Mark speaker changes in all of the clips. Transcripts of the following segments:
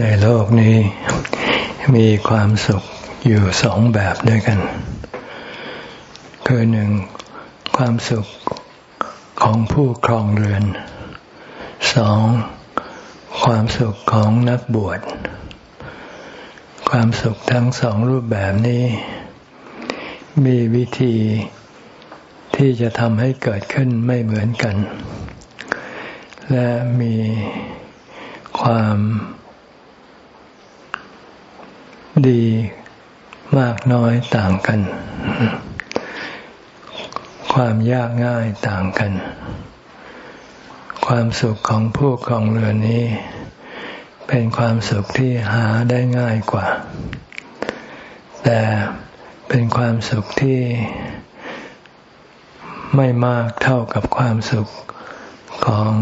Speaker 1: ในโลกนี้ มีความสุขอยู่สองแบบด้วยกัน คือหนึ่งความสุขของผู้ครองเรือนสองความสุขของนักบวช ความสุขทั้งสองรูปแบบนี้ มีวิธีที่จะทำให้เกิดขึ้นไม่เหมือนกัน และมีความ ดีมากน้อยต่างกัน ความยากง่ายต่างกัน ความสุขของผู้ของเรือนนี้ เป็นความสุขที่หาได้ง่ายกว่า แต่เป็นความสุขที่ไม่มากเท่ากับความสุขของ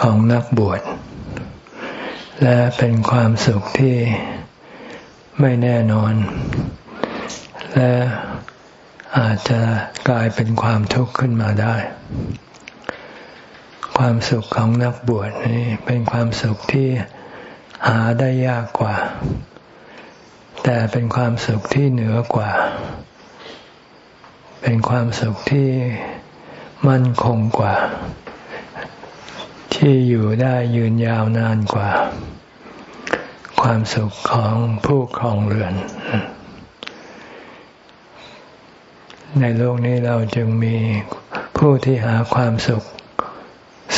Speaker 1: ของนักบวช และเป็นความสุขที่ ไม่แน่นอน และอาจจะกลายเป็นความทุกข์ขึ้นมาได้ ความสุขของนักบวชนี่เป็นความสุขที่หาได้ยากกว่า แต่เป็นความสุขที่เหนือกว่า เป็นความสุขที่มั่นคงกว่า ที่อยู่ได้ยืนยาวนานกว่า ความสุขของผู้ครองเรือน ในโลกนี้เราจึงมีผู้ที่หาความสุข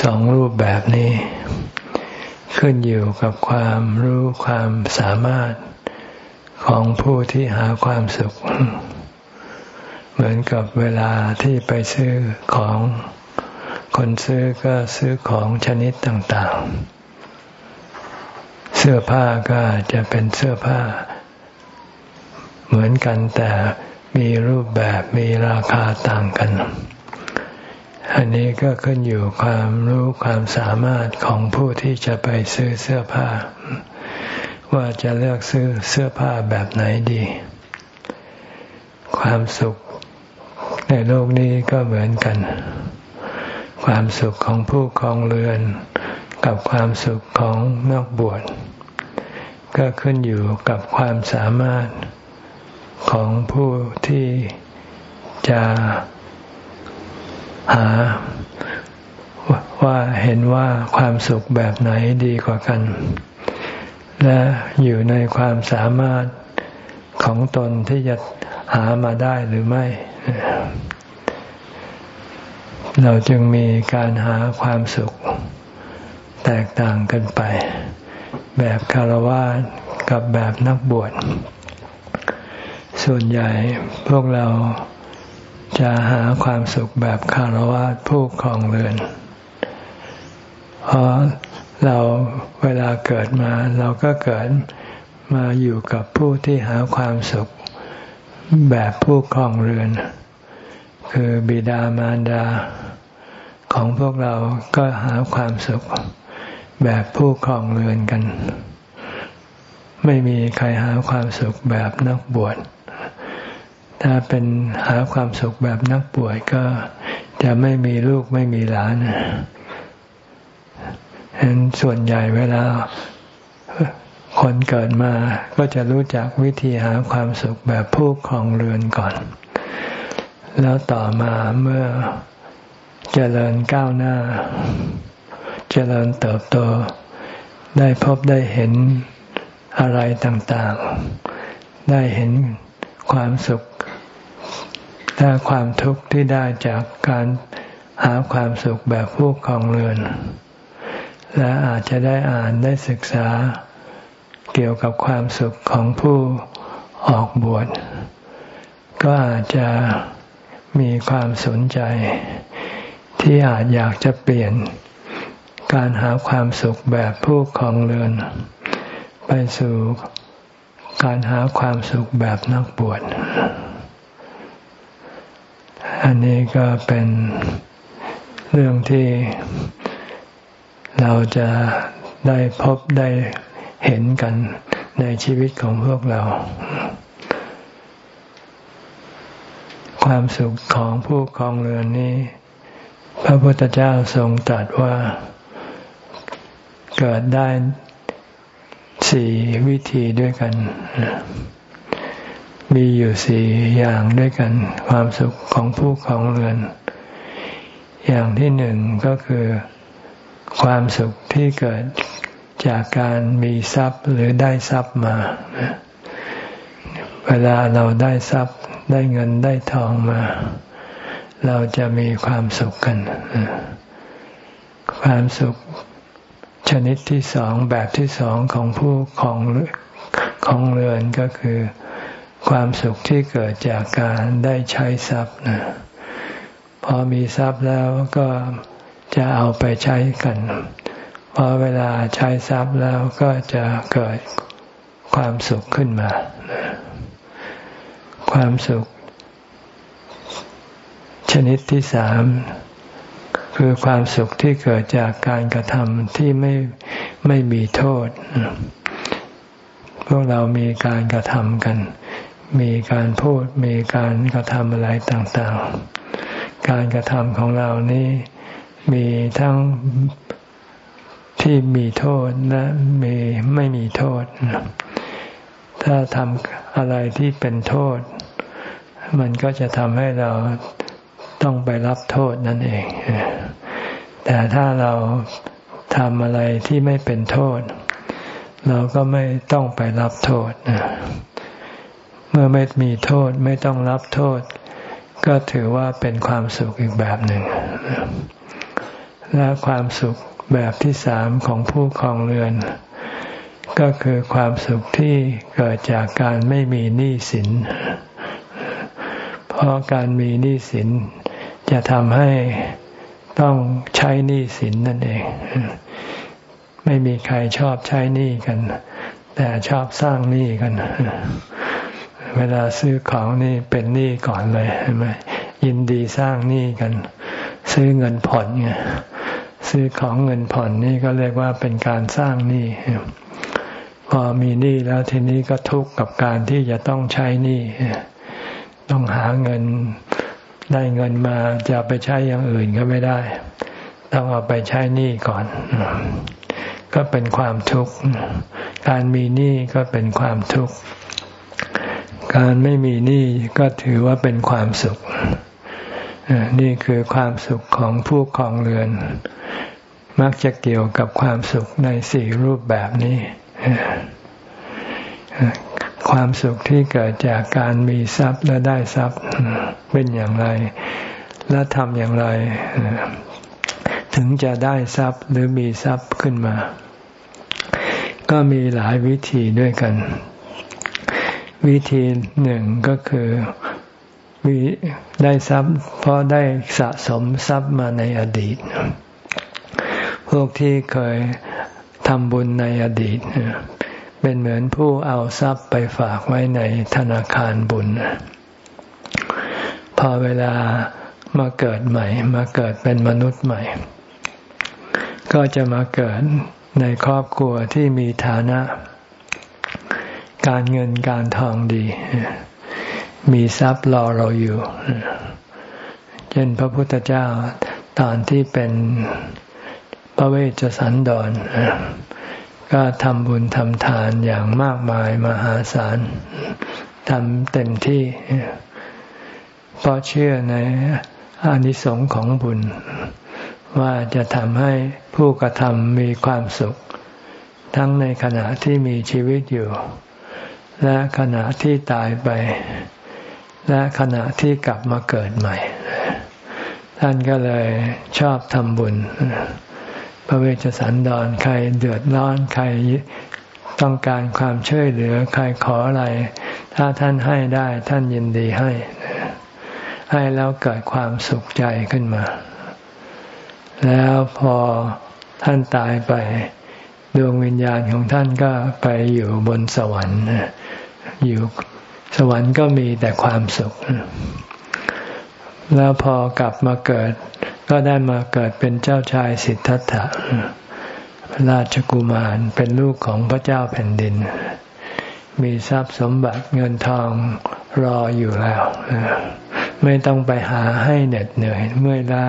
Speaker 1: สองรูปแบบนี้ ขึ้นอยู่กับความรู้ความสามารถของผู้ที่หาความสุข เหมือนกับเวลาที่ไปซื้อของคนซื้อก็ซื้อของชนิดต่าง ๆ เสื้อผ้าก็จะเป็นเสื้อผ้า เหมือนกันแต่มีรูปแบบมีราคาต่างกัน อันนี้ก็ขึ้นอยู่ความรู้ความสามารถของผู้ที่จะไปซื้อเสื้อผ้า ว่าจะเลือกซื้อเสื้อผ้าแบบไหนดี ความสุขในโลกนี้ก็เหมือนกัน ความสุขของผู้ครองเรือน กับความสุขของนักบวช ก็ขึ้นอยู่กับความสามารถของผู้ที่จะหาว่าเห็นว่าความสุขแบบไหนดีกว่ากัน และอยู่ในความสามารถของตนที่จะหามาได้หรือไม่ เราจึงมีการหาความสุขแตกต่างกันไป แบบคารวะกับแบบนักบวช ส่วนใหญ่พวกเราจะหาความสุขแบบคารวะผู้ครองเรือน เพราะเราเวลาเกิดมาเราก็เกิดมาอยู่กับผู้ที่หาความสุขแบบผู้ครองเรือน คือบิดามารดาของพวกเราก็หาความสุข แบบผู้ครองเรือนกัน ไม่มีใครหาความสุขแบบนักบวช ถ้าเป็นหาความสุขแบบนักบวชก็จะไม่มีลูกไม่มีหลานเห็นส่วนใหญ่เวลาคนเกิดมาก็จะรู้จักวิธีหาความสุขแบบผู้ครองเรือนก่อน แล้วต่อมาเมื่อเจริญก้าวหน้า เจริญเติบโต ได้พบได้เห็นอะไรต่างๆ ได้เห็นความสุขและความทุกข์ที่ได้จากการหาความสุขแบบผู้ของเรือน และอาจจะได้อ่านได้ศึกษาเกี่ยวกับความสุขของผู้ออกบวช ก็อาจจะมีความสนใจ ที่อาจอยากจะเปลี่ยน การหาความสุขแบบผู้ของเรือน ไปสู่การหาความสุขแบบนักบวช อันนี้ก็เป็นเรื่องที่เราจะได้พบได้เห็นกันในชีวิตของพวกเรา ความสุขของผู้ครองเรือนนี้ พระพุทธเจ้าทรงตรัสว่า เกิดได้สี่วิธีด้วยกัน มีอยู่สี่อย่างด้วยกัน ความสุขของผู้ของเรือน อย่างที่หนึ่งก็คือความสุขที่เกิดจากการมีทรัพย์หรือได้ทรัพย์มา เวลาเราได้ทรัพย์ได้เงินได้ทองมา เราจะมีความสุขกัน ความสุข ชนิดที่สองแบบที่สองของผู้ของของเรือนก็คือ ความสุขที่เกิดจากการได้ใช้ทรัพย์นะพอมีทรัพย์แล้วก็จะเอาไปใช้กันพอเวลาใช้ทรัพย์แล้วก็จะเกิดความสุขขึ้นมา ความสุข ชนิดที่สาม คือความสุขที่เกิดจากการกระทำที่ไม่ไม่มีโทษ พวกเรามีการกระทำกัน มีการพูดมีการกระทำอะไรต่างๆ การกระทำของเรานี้มีทั้งที่มีโทษและมีไม่มีโทษ ถ้าทำอะไรที่เป็นโทษ มันก็จะทำให้เราต้องไปรับโทษนั่นเอง แต่ถ้าเราทำอะไรที่ไม่เป็นโทษ เราก็ไม่ต้องไปรับโทษ เมื่อไม่มีโทษไม่ต้องรับโทษ ก็ถือว่าเป็นความสุขอีกแบบหนึ่ง และความสุขแบบที่สามของผู้ครองเรือน ก็คือความสุขที่เกิดจากการไม่มีหนี้สิน เพราะการมีหนี้สินจะทำให้ ต้องใช้หนี้สินนั่นเอง ไม่มีใครชอบใช้หนี้กัน แต่ชอบสร้างหนี้กัน เวลาซื้อของนี่เป็นหนี้ก่อนเลยใช่ไหมยินดีสร้างหนี้กัน ซื้อเงินผ่อนไงซื้อของเงินผ่อนนี่ก็เรียกว่าเป็นการสร้างหนี้พอมีหนี้แล้วทีนี้ก็ทุกข์กับการที่จะต้องใช้หนี้ต้องหาเงิน ได้เงินมาจะไปใช้อย่างอื่นก็ไม่ได้ ต้องเอาไปใช้หนี้ก่อน ก็เป็นความทุกข์ การมีหนี้ก็เป็นความทุกข์ การไม่มีหนี้ก็ถือว่าเป็นความสุข นี่คือความสุขของผู้ครองเรือน มักจะเกี่ยวกับความสุขในสี่รูปแบบนี้ ความสุขที่เกิดจากการมีทรัพย์และได้ทรัพย์เป็นอย่างไร และทำอย่างไร ถึงจะได้ทรัพย์หรือมีทรัพย์ขึ้นมา ก็มีหลายวิธีด้วยกัน วิธีหนึ่งก็คือมีได้ทรัพย์ เพราะได้สะสมทรัพย์มาในอดีต พวกที่เคยทำบุญในอดีต เป็นเหมือนผู้เอาทรัพย์ไปฝากไว้ในธนาคารบุญ พอเวลามาเกิดใหม่ มาเกิดเป็นมนุษย์ใหม่ ก็จะมาเกิดในครอบครัวที่มีฐานะ การเงินการทองดี มีทรัพย์รอเราอยู่ เช่นพระพุทธเจ้าตอนที่เป็นพระเวชสันดร ก็ทำบุญทำทานอย่างมากมายมหาศาลทำเต็มที่ เพราะเชื่อในอานิสงส์ของบุญ ว่าจะทำให้ผู้กระทำมีความสุข ทั้งในขณะที่มีชีวิตอยู่ และขณะที่ตายไป และขณะที่กลับมาเกิดใหม่ ท่านก็เลยชอบทำบุญ พระเวชสันดรใครเดือดร้อนใครต้องการความช่วยเหลือใครขออะไร ถ้าท่านให้ได้ท่านยินดีให้ ให้แล้วเกิดความสุขใจขึ้นมา แล้วพอท่านตายไปดวงวิญญาณของท่านก็ไปอยู่บนสวรรค์อยู่สวรรค์ก็มีแต่ความสุข แล้วพอกลับมาเกิด ก็ได้มาเกิดเป็นเจ้าชายสิทธัตถะราชกุมารเป็นลูกของพระเจ้าแผ่นดิน มีทรัพย์สมบัติเงินทองรออยู่แล้ว ไม่ต้องไปหาให้เหน็ดเหนื่อยเมื่อยล้า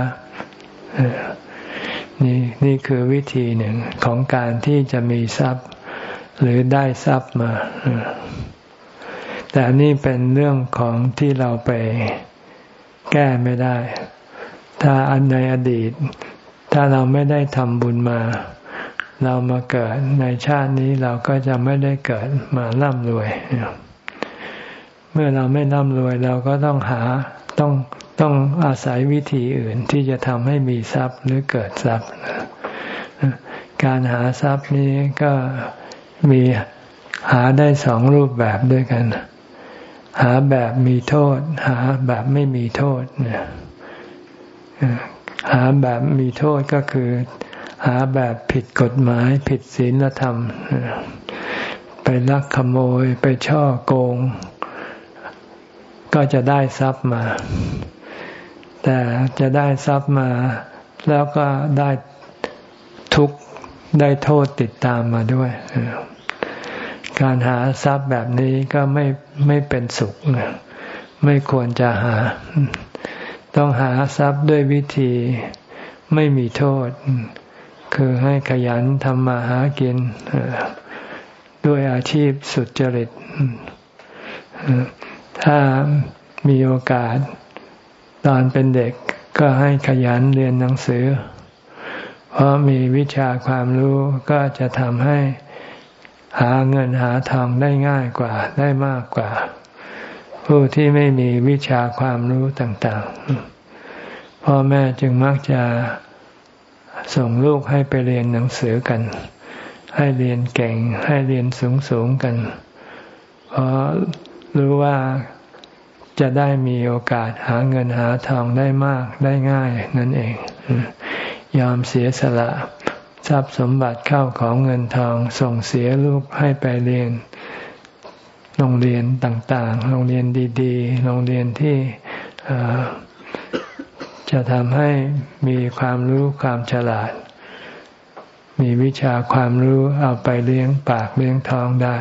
Speaker 1: นี่นี่คือวิธีหนึ่งของการที่จะมีทรัพย์หรือได้ทรัพย์มา แต่นี่เป็นเรื่องของที่เราไปแก้ไม่ได้ ถ้าอันในอดีต ถ้าเราไม่ได้ทำบุญมา เรามาเกิดในชาตินี้เราก็จะไม่ได้เกิดมาร่ำรวย เมื่อเราไม่ร่ำรวยเราก็ต้องหาต้องต้องอาศัยวิธีอื่นที่จะทำให้มีทรัพย์หรือเกิดทรัพย์ การหาทรัพย์นี้ก็มีหาได้สองรูปแบบด้วยกัน หาแบบมีโทษ หาแบบไม่มีโทษเนี่ย หาแบบมีโทษก็คือ หาแบบผิดกฎหมาย ผิดศีลธรรม ไปลักขโมยไปช่อโกง ก็จะได้ทรัพย์มา แต่จะได้ทรัพย์มา แล้วก็ได้ทุกข์ได้โทษติดตามมาด้วยการหาทรัพย์แบบนี้ก็ไม่ไม่เป็นสุข ไม่ควรจะหา ต้องหาทรัพย์ด้วยวิธีไม่มีโทษ คือให้ขยันทำมาหากินด้วยอาชีพสุจริต ถ้ามีโอกาสตอนเป็นเด็กก็ให้ขยันเรียนหนังสือ เพราะมีวิชาความรู้ก็จะทำให้หาเงินหาทองได้ง่ายกว่าได้มากกว่า ผู้ที่ไม่มีวิชาความรู้ต่างๆ พ่อแม่จึงมักจะส่งลูกให้ไปเรียนหนังสือกัน ให้เรียนเก่ง ให้เรียนสูงๆกัน เพราะรู้ว่าจะได้มีโอกาสหาเงินหาทองได้มากได้ง่ายนั่นเอง ยอมเสียสละ ทรัพย์สมบัติเข้าของเงินทองส่งเสียลูกให้ไปเรียน โรงเรียนต่างๆ โรงเรียนดีๆ โรงเรียนที่จะทำให้มีความรู้ความฉลาด มีวิชาความรู้เอาไปเลี้ยงปากเลี้ยงท้องได้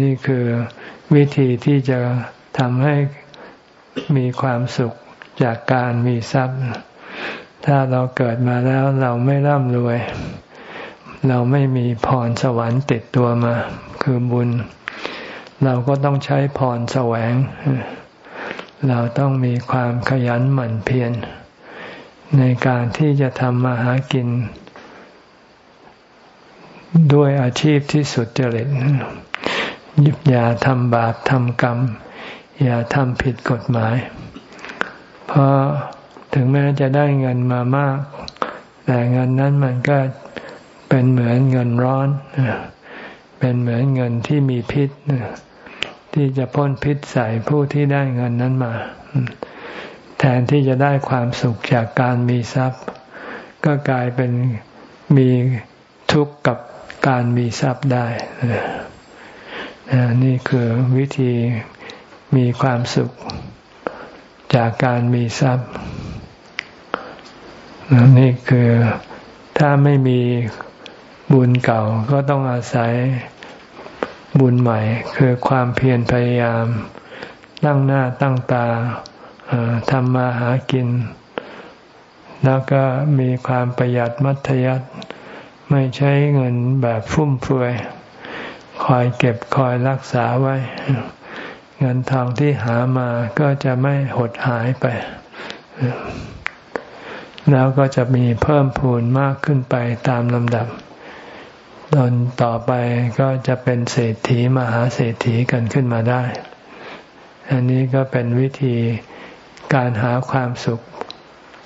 Speaker 1: นี่คือวิธีที่จะทำให้มีความสุขจากการมีทรัพย์ ถ้าเราเกิดมาแล้วเราไม่ร่ำรวย เราไม่มีพรสวรรค์ติดตัวมา คือบุญ เราก็ต้องใช้พรแสวง เราต้องมีความขยันหมั่นเพียรในการที่จะทำมาหากิน ด้วยอาชีพที่สุดจริตอย่าทำบาปทำกรรม อย่าทำผิดกฎหมาย เพราะถึงแม้จะได้เงินมามาก แต่เงินนั้นมันก็เป็นเหมือนเงินร้อน เป็นเหมือนเงินที่มีพิษที่จะพ่นพิษใส่ผู้ที่ได้เงินนั้นมา แทนที่จะได้ความสุขจากการมีทรัพย์ ก็กลายเป็นมีทุกข์กับการมีทรัพย์ได้นี่คือวิธีมีความสุขจากการมีทรัพย์ นี่คือถ้าไม่มี บุญเก่าก็ต้องอาศัยบุญใหม่ คือความเพียรพยายาม ตั้งหน้าตั้งตาทำมาหากิน แล้วก็มีความประหยัดมัธยัติไม่ใช้เงินแบบฟุ่มเฟือยคอยเก็บคอยรักษาไว้ เงินทองที่หามาก็จะไม่หดหายไป แล้วก็จะมีเพิ่มพูนมากขึ้นไปตามลำดับ ตนต่อไปก็จะเป็นเศรษฐีมหาเศรษฐีกันขึ้นมาได้ อันนี้ก็เป็นวิธีการหาความสุข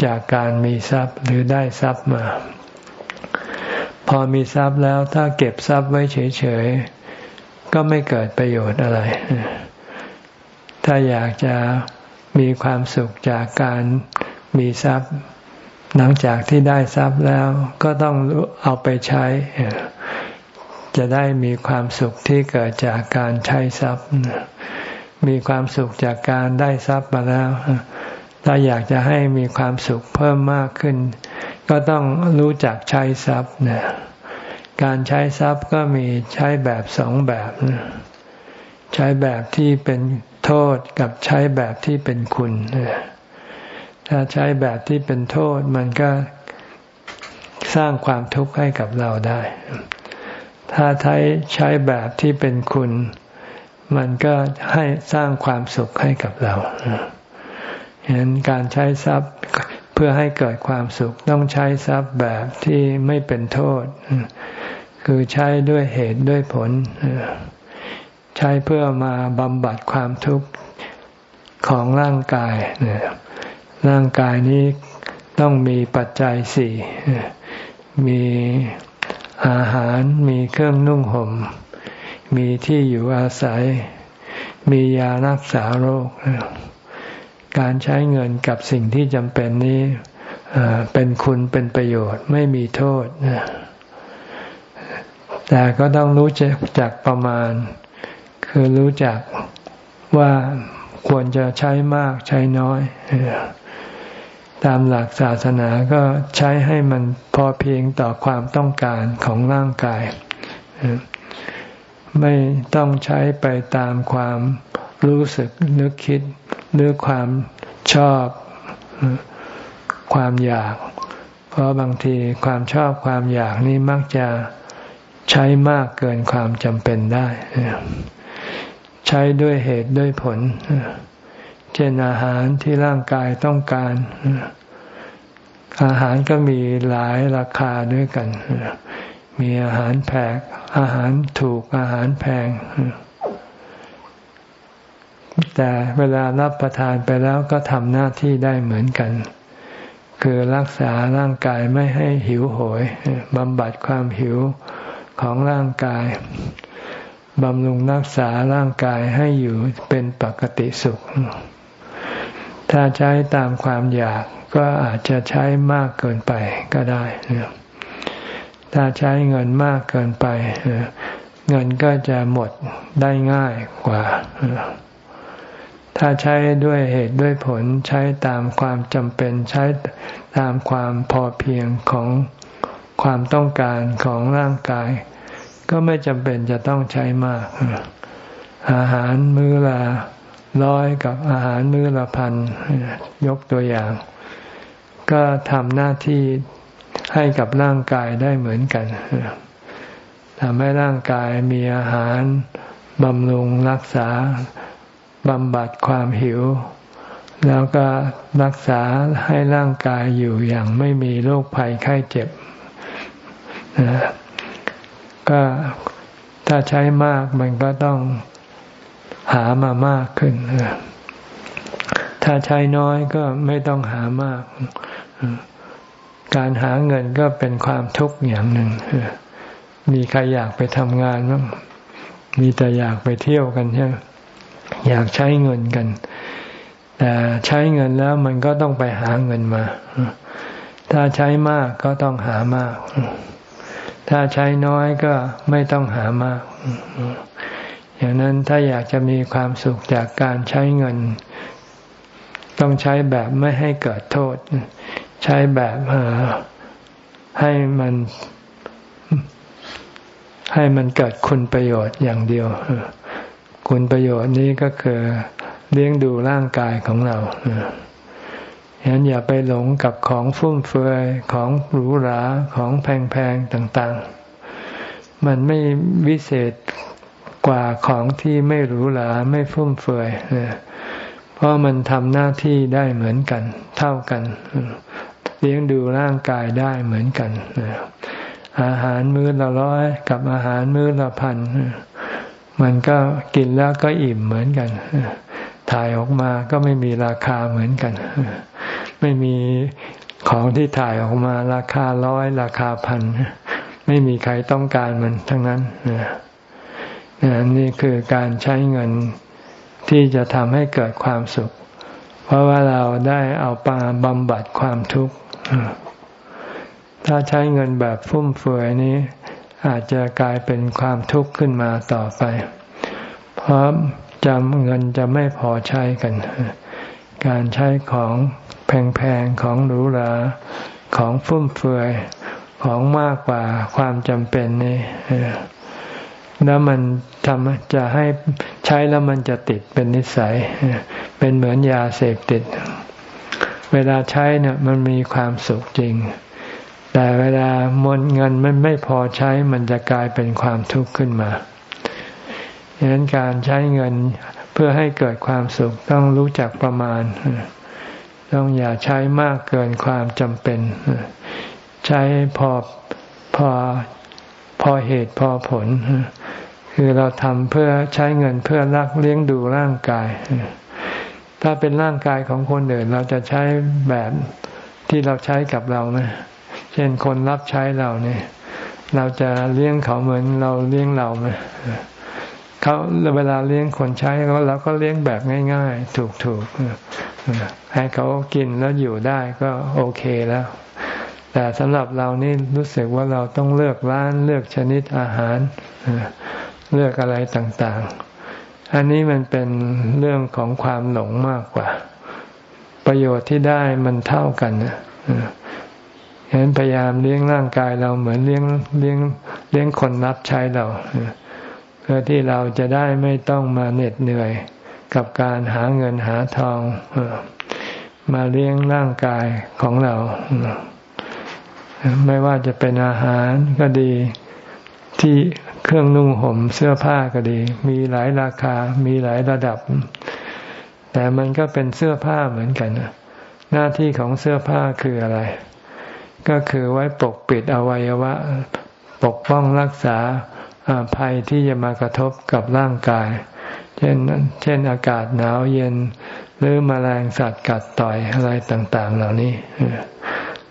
Speaker 1: จากการมีทรัพย์หรือได้ทรัพย์มา พอมีทรัพย์แล้วถ้าเก็บทรัพย์ไว้เฉยๆ ก็ไม่เกิดประโยชน์อะไร ถ้าอยากจะมีความสุขจากการมีทรัพย์ หลังจากที่ได้ทรัพย์แล้วก็ต้องเอาไปใช้ จะได้มีความสุขที่เกิดจากการใช้ทรัพย์ มีความสุขจากการได้ทรัพย์มาแล้ว ถ้าอยากจะให้มีความสุขเพิ่มมากขึ้น ก็ต้องรู้จักใช้ทรัพย์นะการใช้ทรัพย์ก็มีใช้แบบสองแบบใช้แบบที่เป็นโทษกับใช้แบบที่เป็นคุณ ถ้าใช้แบบที่เป็นโทษมันก็สร้างความทุกข์ให้กับเราได้ ถ้าใช้ใช้แบบที่เป็นคุณ มันก็ให้สร้างความสุขให้กับเราเห็นการใช้ทรัพย์เพื่อให้เกิดความสุขต้องใช้ทรัพย์แบบที่ไม่เป็นโทษ คือใช้ด้วยเหตุด้วยผล ใช้เพื่อมาบำบัดความทุกข์ของร่างกายร่างกายนี้ต้องมีปัจจัยสี่มี อาหารมีเครื่องนุ่งหม่ม มีที่อยู่อาศัย มียารักษาโรค การใช้เงินกับสิ่งที่จำเป็นนี้เป็นคุณเป็นประโยชน์ไม่มีโทษ แต่ก็ต้องรู้จักประมาณ คือรู้จักว่าควรจะใช้มากใช้น้อย ตามหลักศาสนาก็ใช้ให้มันพอเพียงต่อความต้องการของร่างกาย ไม่ต้องใช้ไปตามความรู้สึกนึกคิดหรือความชอบความอยาก เพราะบางทีความชอบความอยากนี้มักจะใช้มากเกินความจำเป็นได้ ใช้ด้วยเหตุด้วยผล เช่นอาหารที่ร่างกายต้องการ อาหารก็มีหลายราคาด้วยกัน มีอาหารแพงอาหารถูกอาหารแพง แต่เวลารับประทานไปแล้วก็ทำหน้าที่ได้เหมือนกัน คือรักษาร่างกายไม่ให้หิวโหยบำบัดความหิวของร่างกายบำรุงรักษาร่างกายให้อยู่เป็นปกติสุข ถ้าใช้ตามความอยากก็อาจจะใช้มากเกินไปก็ได้ ถ้าใช้เงินมากเกินไป เงินก็จะหมดได้ง่ายกว่า ถ้าใช้ด้วยเหตุด้วยผลใช้ตามความจำเป็นใช้ตามความพอเพียงของความต้องการของร่างกาย ก็ไม่จำเป็นจะต้องใช้มาก อาหารมื้อละ ร้อยกับอาหารมื้อละพันยกตัวอย่าง ก็ทำหน้าที่ให้กับร่างกายได้เหมือนกันทำให้ร่างกายมีอาหารบำรุงรักษาบำบัดความหิว แล้วก็รักษาให้ร่างกายอยู่อย่างไม่มีโรคภัยไข้เจ็บก็ถ้าใช้มากมันก็ต้อง หามามากขึ้น ถ้าใช้น้อยก็ไม่ต้องหามาก การหาเงินก็เป็นความทุกข์อย่างหนึ่ง มีใครอยากไปทำงานบ้าง มีแต่อยากไปเที่ยวกันใช่ไหมอยากใช้เงินกัน แต่ใช้เงินแล้วมันก็ต้องไปหาเงินมา ถ้าใช้มากก็ต้องหามาก ถ้าใช้น้อยก็ไม่ต้องหามาก อย่างนั้นถ้าอยากจะมีความสุขจากการใช้เงิน ต้องใช้แบบไม่ให้เกิดโทษ ใช้แบบให้มันให้มันเกิดคุณประโยชน์อย่างเดียว คุณประโยชน์นี้ก็คือเลี้ยงดูร่างกายของเราฉะนั้นอย่าไปหลงกับของฟุ่มเฟือยของหรูหราของแพงๆต่าง ๆ มันไม่วิเศษ กว่าของที่ไม่หรูหราไม่ฟุ่มเฟือยเพราะมันทำหน้าที่ได้เหมือนกัน เท่ากัน เลี้ยงดูร่างกายได้เหมือนกันอาหารมื้อละร้อยกับอาหารมื้อละพันมันก็กินแล้วก็อิ่มเหมือนกันถ่ายออกมาก็ไม่มีราคาเหมือนกัน ไม่มีของที่ถ่ายออกมาราคาร้อยราคาพัน ไม่มีใครต้องการมันทั้งนั้น นี่คือการใช้เงินที่จะทำให้เกิดความสุข เพราะว่าเราได้เอาปาบำบัดความทุกข์ ถ้าใช้เงินแบบฟุ่มเฟือยนี้ อาจจะกลายเป็นความทุกข์ขึ้นมาต่อไป เพราะจำเงินจะไม่พอใช้กัน การใช้ของแพงๆ ของหรูหราของฟุ่มเฟือยของมากกว่าความจำเป็นนี่ แล้วมันทำจะให้ใช้แล้วมันจะติดเป็นนิสัย เป็นเหมือนยาเสพติด เวลาใช้เนี่ยมันมีความสุขจริง แต่เวลามนเงินมันไม่พอใช้มันจะกลายเป็นความทุกข์ขึ้นมาดังนั้นการใช้เงินเพื่อให้เกิดความสุขต้องรู้จักประมาณ ต้องอย่าใช้มากเกินความจำเป็น ใช้พอพอพอเหตุพอผล คือเราทำเพื่อใช้เงินเพื่อรักเลี้ยงดูร่างกาย ถ้าเป็นร่างกายของคนอื่นเราจะใช้แบบที่เราใช้กับเราไหมเช่นคนรับใช้เราเนี่ย เราจะเลี้ยงเขาเหมือนเราเลี้ยงเราไหมเขาเวลาเลี้ยงคนใช้เขาเราก็เลี้ยงแบบง่าย ๆ ถูกๆให้เขากินแล้วอยู่ได้ก็โอเคแล้ว แต่สำหรับเรานี่รู้สึกว่าเราต้องเลือกร้านเลือกชนิดอาหาร เลือกอะไรต่างๆ อันนี้มันเป็นเรื่องของความหลงมากกว่า ประโยชน์ที่ได้มันเท่ากันนะฉะนั้นพยายามเลี้ยงร่างกายเราเหมือนเลี้ยงเลี้ยงเลี้ยงคนรับใช้เรา เพื่อที่เราจะได้ไม่ต้องมาเหน็ดเหนื่อยกับการหาเงินหาทองมาเลี้ยงร่างกายของเรา ไม่ว่าจะเป็นอาหารก็ดีที่ เครื่องนุ่งห่มเสื้อผ้าก็ดี มีหลายราคา มีหลายระดับ แต่มันก็เป็นเสื้อผ้าเหมือนกันหน้าที่ของเสื้อผ้าคืออะไร ก็คือไว้ปกปิดอวัยวะ ปกป้องรักษาภัยที่จะมากระทบกับร่างกาย เช่น เช่นอากาศหนาวเย็น หรือมแมลงสัตว์กัดต่อยอะไรต่าง ๆ เหล่านี้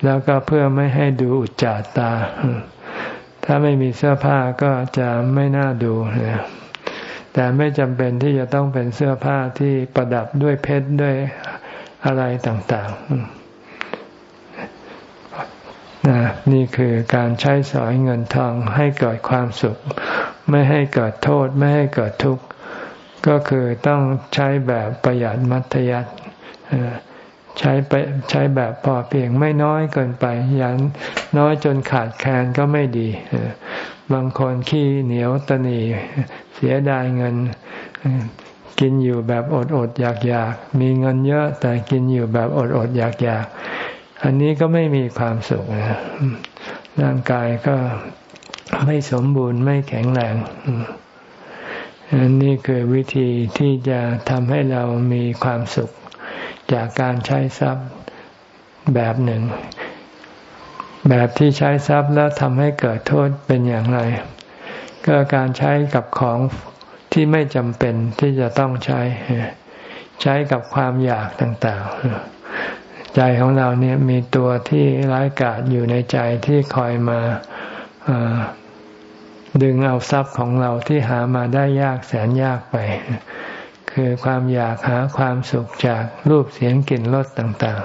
Speaker 1: แล้วก็เพื่อไม่ให้ดูอุจจาตา ถ้าไม่มีเสื้อผ้าก็จะไม่น่าดูนะแต่ไม่จำเป็นที่จะต้องเป็นเสื้อผ้าที่ประดับด้วยเพชรด้วยอะไรต่างๆนะนี่คือการใช้สอยเงินทองให้เกิดความสุข ไม่ให้เกิดโทษไม่ให้เกิดทุกข์ ก็คือต้องใช้แบบประหยัดมัธยัติ ใช้ไปใช้แบบพอเพียงไม่น้อยเกินไปอยันน้อยจนขาดแคลนก็ไม่ดี บางคนขี้เหนียวตนีเสียดายเงิน กินอยู่แบบอดอดอยากอยากมีเงินเยอะแต่กินอยู่แบบอดอดอยากอยากอันนี้ก็ไม่มีความสุขนะร่างกายก็ไม่สมบูรณ์ไม่แข็งแรงอันนี้คือวิธีที่จะทำให้เรามีความสุข จากการใช้ทรัพย์แบบหนึ่ง แบบที่ใช้ทรัพย์แล้วทำให้เกิดโทษเป็นอย่างไร ก็การใช้กับของที่ไม่จำเป็นที่จะต้องใช้ ใช้กับความอยากต่าง ๆ ใจของเราเนี่ยมีตัวที่ร้ายกาจอยู่ในใจที่คอยมาดึงเอาทรัพย์ของเราที่หามาได้ยากแสนยากไป คือความอยากหาความสุขจากรูปเสียงกลิ่นรสต่าง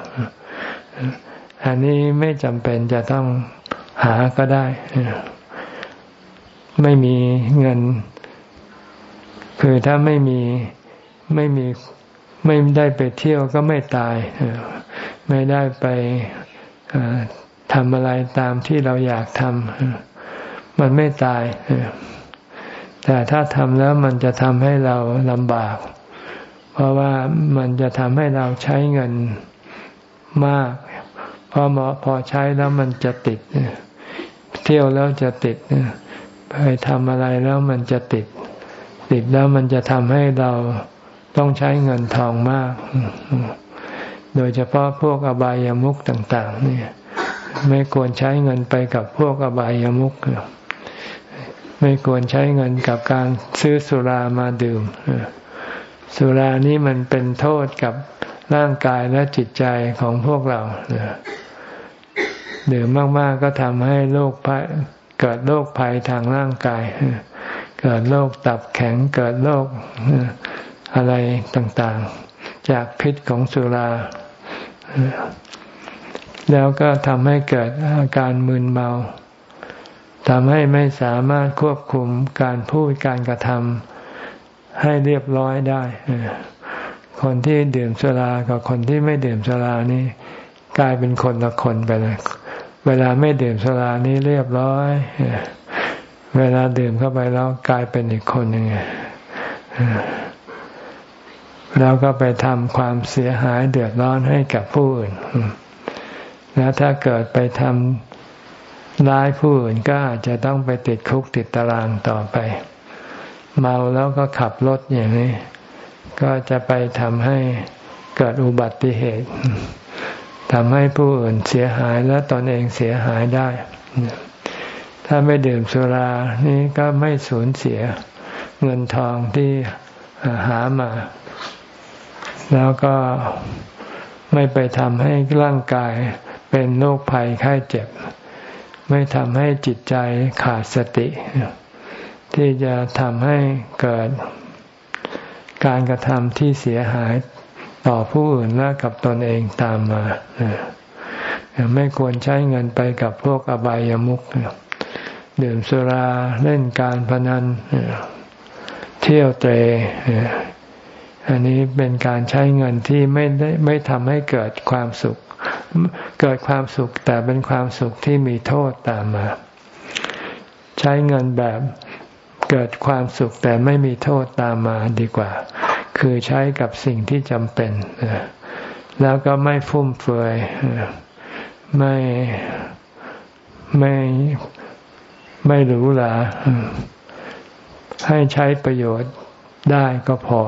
Speaker 1: ๆ อันนี้ไม่จำเป็นจะต้องหาก็ได้ ไม่มีเงิน คือถ้าไม่มีไม่มีไม่ได้ไปเที่ยวก็ไม่ตาย ไม่ได้ไปทำอะไรตามที่เราอยากทำมันไม่ตายแต่ถ้าทำแล้วมันจะทำให้เราลำบาก เพราะว่ามันจะทำให้เราใช้เงินมากพอพอใช้แล้วมันจะติด เที่ยวแล้วจะติดไปทำอะไรแล้วมันจะติด ติดแล้วมันจะทำให้เราต้องใช้เงินทองมาก โดยเฉพาะพวกอบายามุขต่าง ๆ เนี่ย ไม่ควรใช้เงินไปกับพวกอบายามุขไม่ควรใช้เงินกับการซื้อสุรามาดื่ม สุรานี้มันเป็นโทษกับร่างกายและจิตใจของพวกเราดื่มมากๆก็ทำให้โรคภัยเกิดโรคภัยทางร่างกาย เกิดโรคตับแข็งเกิดโรคอะไรต่างๆ จากพิษของสุรา แล้วก็ทำให้เกิดอาการมึนเมาทำให้ไม่สามารถควบคุมการพูดการกระทำ ให้เรียบร้อยได้คนที่ดื่มสุรากับคนที่ไม่ดื่มสุรานี่กลายเป็นคนละคนไปเลย เวลาไม่ดื่มสุรานี่เรียบร้อย เวลาดื่มเข้าไปแล้วกลายเป็นอีกคนหนึ่งแล้วก็ไปทำความเสียหายเดือดร้อนให้กับผู้อื่น แล้วถ้าเกิดไปทำร้ายผู้อื่นก็อาจจะต้องไปติดคุกติดตารางต่อไป เมาแล้วก็ขับรถอย่างนี้ ก็จะไปทำให้เกิดอุบัติเหตุทำให้ผู้อื่นเสียหายและตนเองเสียหายได้ ถ้าไม่ดื่มสุรานี่ก็ไม่สูญเสียเงินทองที่หามา แล้วก็ไม่ไปทำให้ร่างกายเป็นโรคภัยไข้เจ็บ ไม่ทำให้จิตใจขาดสติ ที่จะทำให้เกิดการกระทำที่เสียหายต่อผู้อื่นและกับตนเองตามมาไม่ควรใช้เงินไปกับพวกอบายามุขดื่มสุราเล่นการพนันเที่ยวเตะอันนี้เป็นการใช้เงินที่ไม่ได้ไม่ทำให้เกิดความสุข เกิดความสุขแต่เป็นความสุขที่มีโทษตามมา ใช้เงินแบบ เกิดความสุขแต่ไม่มีโทษตามมาดีกว่า คือใช้กับสิ่งที่จำเป็น แล้วก็ไม่ฟุ่มเฟือยไม่ไม่ไม่หรูหราให้ใช้ประโยชน์ได้ก็พอ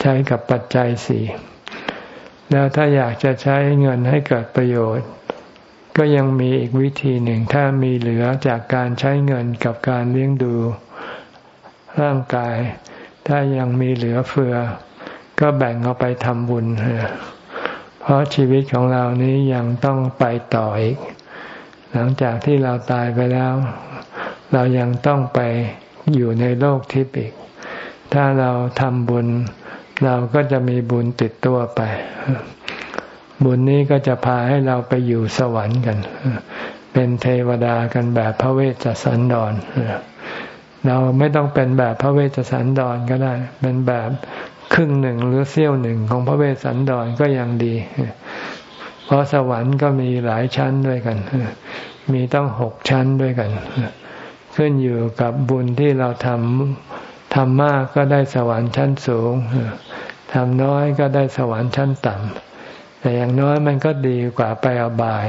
Speaker 1: ใช้กับปัจจัยสี่แล้วถ้าอยากจะใช้เงินให้เกิดประโยชน์ ก็ยังมีอีกวิธีหนึ่ง ถ้ามีเหลือจากการใช้เงินกับการเลี้ยงดูร่างกาย ถ้ายังมีเหลือเฟือ ก็แบ่งเอาไปทำบุญ เพราะชีวิตของเรานี้ยังต้องไปต่ออีก หลังจากที่เราตายไปแล้ว เรายังต้องไปอยู่ในโลกทิพย์อีก ถ้าเราทำบุญ เราก็จะมีบุญติดตัวไป บุญนี้ก็จะพาให้เราไปอยู่สวรรค์กัน เป็นเทวดากันแบบพระเวชสันดรเราไม่ต้องเป็นแบบพระเวชสันดรก็ได้ เป็นแบบครึ่งหนึ่งหรือเสี้ยวหนึ่งของพระเวสสันดรก็ยังดี เพราะสวรรค์ก็มีหลายชั้นด้วยกัน มีต้องหกชั้นด้วยกัน ขึ้นอยู่กับบุญที่เราทำทำมากก็ได้สวรรค์ชั้นสูงทำน้อยก็ได้สวรรค์ชั้นต่ำ แต่อย่างน้อยมันก็ดีกว่าไปอบาย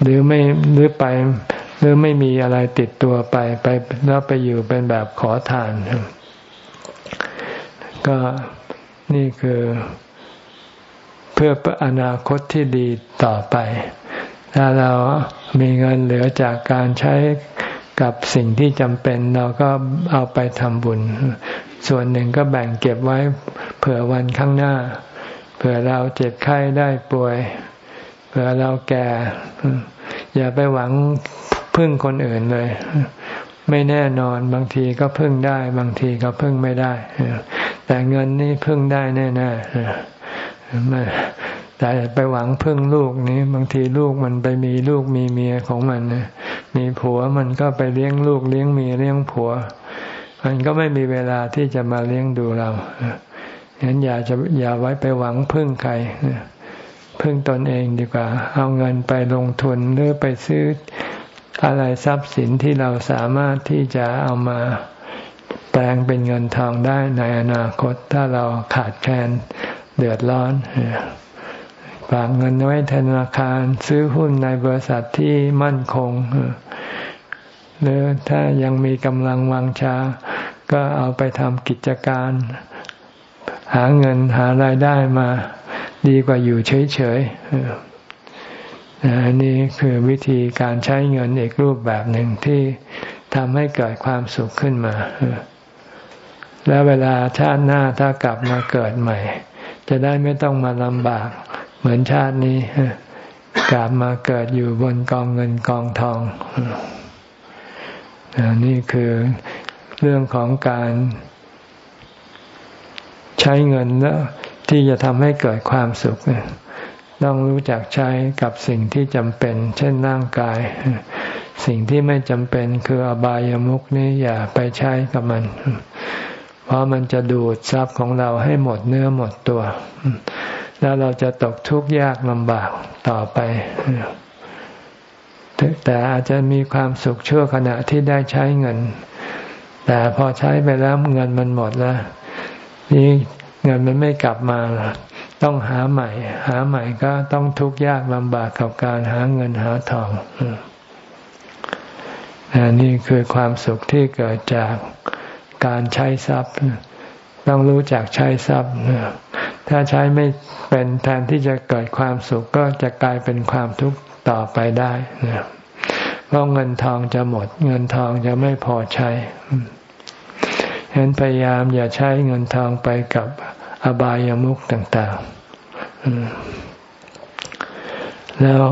Speaker 1: หรือไม่หรือไปหรือไม่มีอะไรติดตัวไปไปแล้วไปอยู่เป็นแบบขอทาน ก็นี่คือเพื่ออนาคตที่ดีต่อไป ถ้าเรามีเงินเหลือจากการใช้ กับสิ่งที่จำเป็นเราก็เอาไปทำบุญ ส่วนหนึ่งก็แบ่งเก็บไว้เผื่อวันข้างหน้า เผื่อเราเจ็บไข้ได้ป่วย เผื่อเราแก่ อย่าไปหวังพึ่งคนอื่นเลย ไม่แน่นอนบางทีก็พึ่งได้ บางทีก็พึ่งไม่ได้ แต่เงินนี่พึ่งได้แน่ๆ แต่ไปหวังพึ่งลูกนี้ บางทีลูกมันไปมีลูกมีเมียของมันมีผัวมันก็ไปเลี้ยงลูกเลี้ยงเมียเลี้ยงผัว มันก็ไม่มีเวลาที่จะมาเลี้ยงดูเราฉะนั้นอย่าจะอย่าไว้ไปหวังพึ่งใครพึ่งตนเองดีกว่า เอาเงินไปลงทุนหรือไปซื้ออะไรทรัพย์สินที่เราสามารถที่จะเอามาแปลงเป็นเงินทองได้ในอนาคตถ้าเราขาดแคลนเดือดร้อน ฝากเงินไว้ธนาคารซื้อหุ้นในบริษัทที่มั่นคง หรือถ้ายังมีกำลังวังชา ก็เอาไปทำกิจการ หาเงินหารายได้มาดีกว่าอยู่เฉยๆอันนี้คือวิธีการใช้เงินอีกรูปแบบหนึ่งที่ทำให้เกิดความสุขขึ้นมา แล้วเวลาชาติหน้าถ้ากลับมาเกิดใหม่ จะได้ไม่ต้องมาลำบาก เหมือนชาตินี้กลับมาเกิดอยู่บนกองเงินกองทองนี่คือเรื่องของการใช้เงินแล้วที่จะทำให้เกิดความสุขต้องรู้จักใช้กับสิ่งที่จำเป็น เช่นร่างกาย สิ่งที่ไม่จำเป็นคืออบายามุขนี้อย่าไปใช้กับมัน เพราะมันจะดูดทรัพย์ของเราให้หมดเนื้อหมดตัว แล้วเราจะตกทุกข์ยากลำบากต่อไป แต่อาจจะมีความสุขชั่วขณะที่ได้ใช้เงิน แต่พอใช้ไปแล้วเงินมันหมดแล้วนี่เงินมันไม่กลับมา ต้องหาใหม่ หาใหม่ก็ต้องทุกข์ยากลำบากกับการหาเงินหาทองนี่คือความสุขที่เกิดจากการใช้ทรัพย์ ต้องรู้จักใช้ทรัพย์ ถ้าใช้ไม่เป็นแทนที่จะเกิดความสุขก็จะกลายเป็นความทุกข์ต่อไปได้เพราะเงินทองจะหมด เงินทองจะไม่พอใช้ฉะนั้นพยายามอย่าใช้เงินทองไปกับอบายามุขต่างๆ แล้ว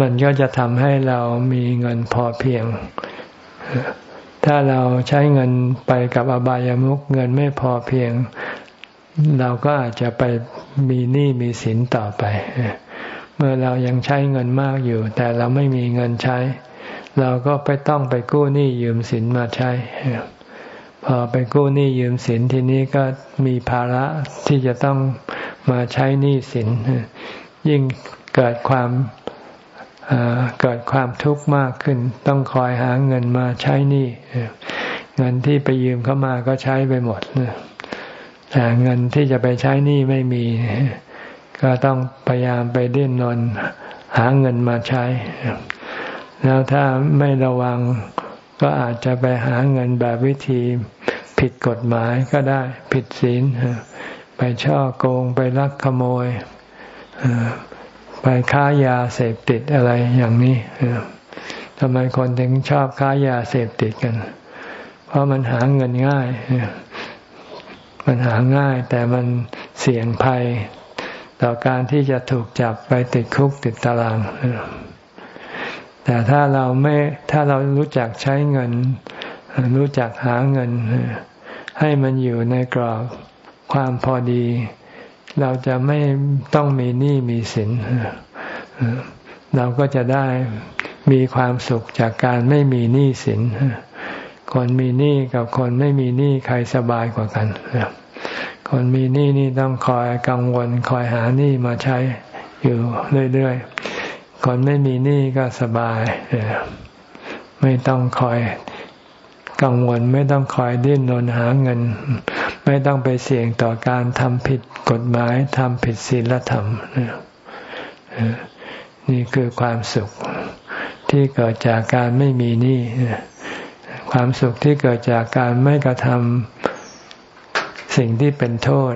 Speaker 1: มันก็จะทำให้เรามีเงินพอเพียง ถ้าเราใช้เงินไปกับอบายามุขเงินไม่พอเพียง เราก็อาจจะไปมีหนี้มีสินต่อไป เมื่อเรายังใช้เงินมากอยู่ แต่เราไม่มีเงินใช้ เราก็ไปต้องไปกู้หนี้ยืมสินมาใช้ พอไปกู้หนี้ยืมสินทีนี้ก็มีภาระที่จะต้องมาใช้หนี้สิน ยิ่งเกิดความเกิดความทุกข์มากขึ้น ต้องคอยหาเงินมาใช้หนี้เงินที่ไปยืมเข้ามาก็ใช้ไปหมด แต่เงินที่จะไปใช้หนี้ไม่มี ก็ต้องพยายามไปดิ้นรนหาเงินมาใช้ แล้วถ้าไม่ระวังก็อาจจะไปหาเงินแบบวิธีผิดกฎหมายก็ได้ผิดศีลไปช่อโกงไปลักขโมยไปค้ายาเสพติดอะไรอย่างนี้ทำไมคนถึงชอบค้ายาเสพติดกัน เพราะมันหาเงินง่าย มันหาง่ายแต่มันเสี่ยงภัย ต่อการที่จะถูกจับไปติดคุกติดตาราง แต่ถ้าเราไม่ถ้าเรารู้จักใช้เงิน รู้จักหาเงิน ให้มันอยู่ในกรอบความพอดี เราจะไม่ต้องมีหนี้มีสิน เราก็จะได้มีความสุขจากการไม่มีหนี้สิน คนมีหนี้กับคนไม่มีหนี้ใครสบายกว่ากัน คนมีหนี้นี่ต้องคอยกังวลคอยหาหนี้มาใช้อยู่เรื่อยๆ คนไม่มีหนี้ก็สบาย ไม่ต้องคอยกังวลไม่ต้องคอยดิ้นรนหาเงิน ไม่ต้องไปเสี่ยงต่อการทำผิดกฎหมายทำผิดศีลธรรมนี่คือความสุขที่เกิดจากการไม่มีหนี้ ความสุขที่เกิดจากการไม่กระทำสิ่งที่เป็นโทษ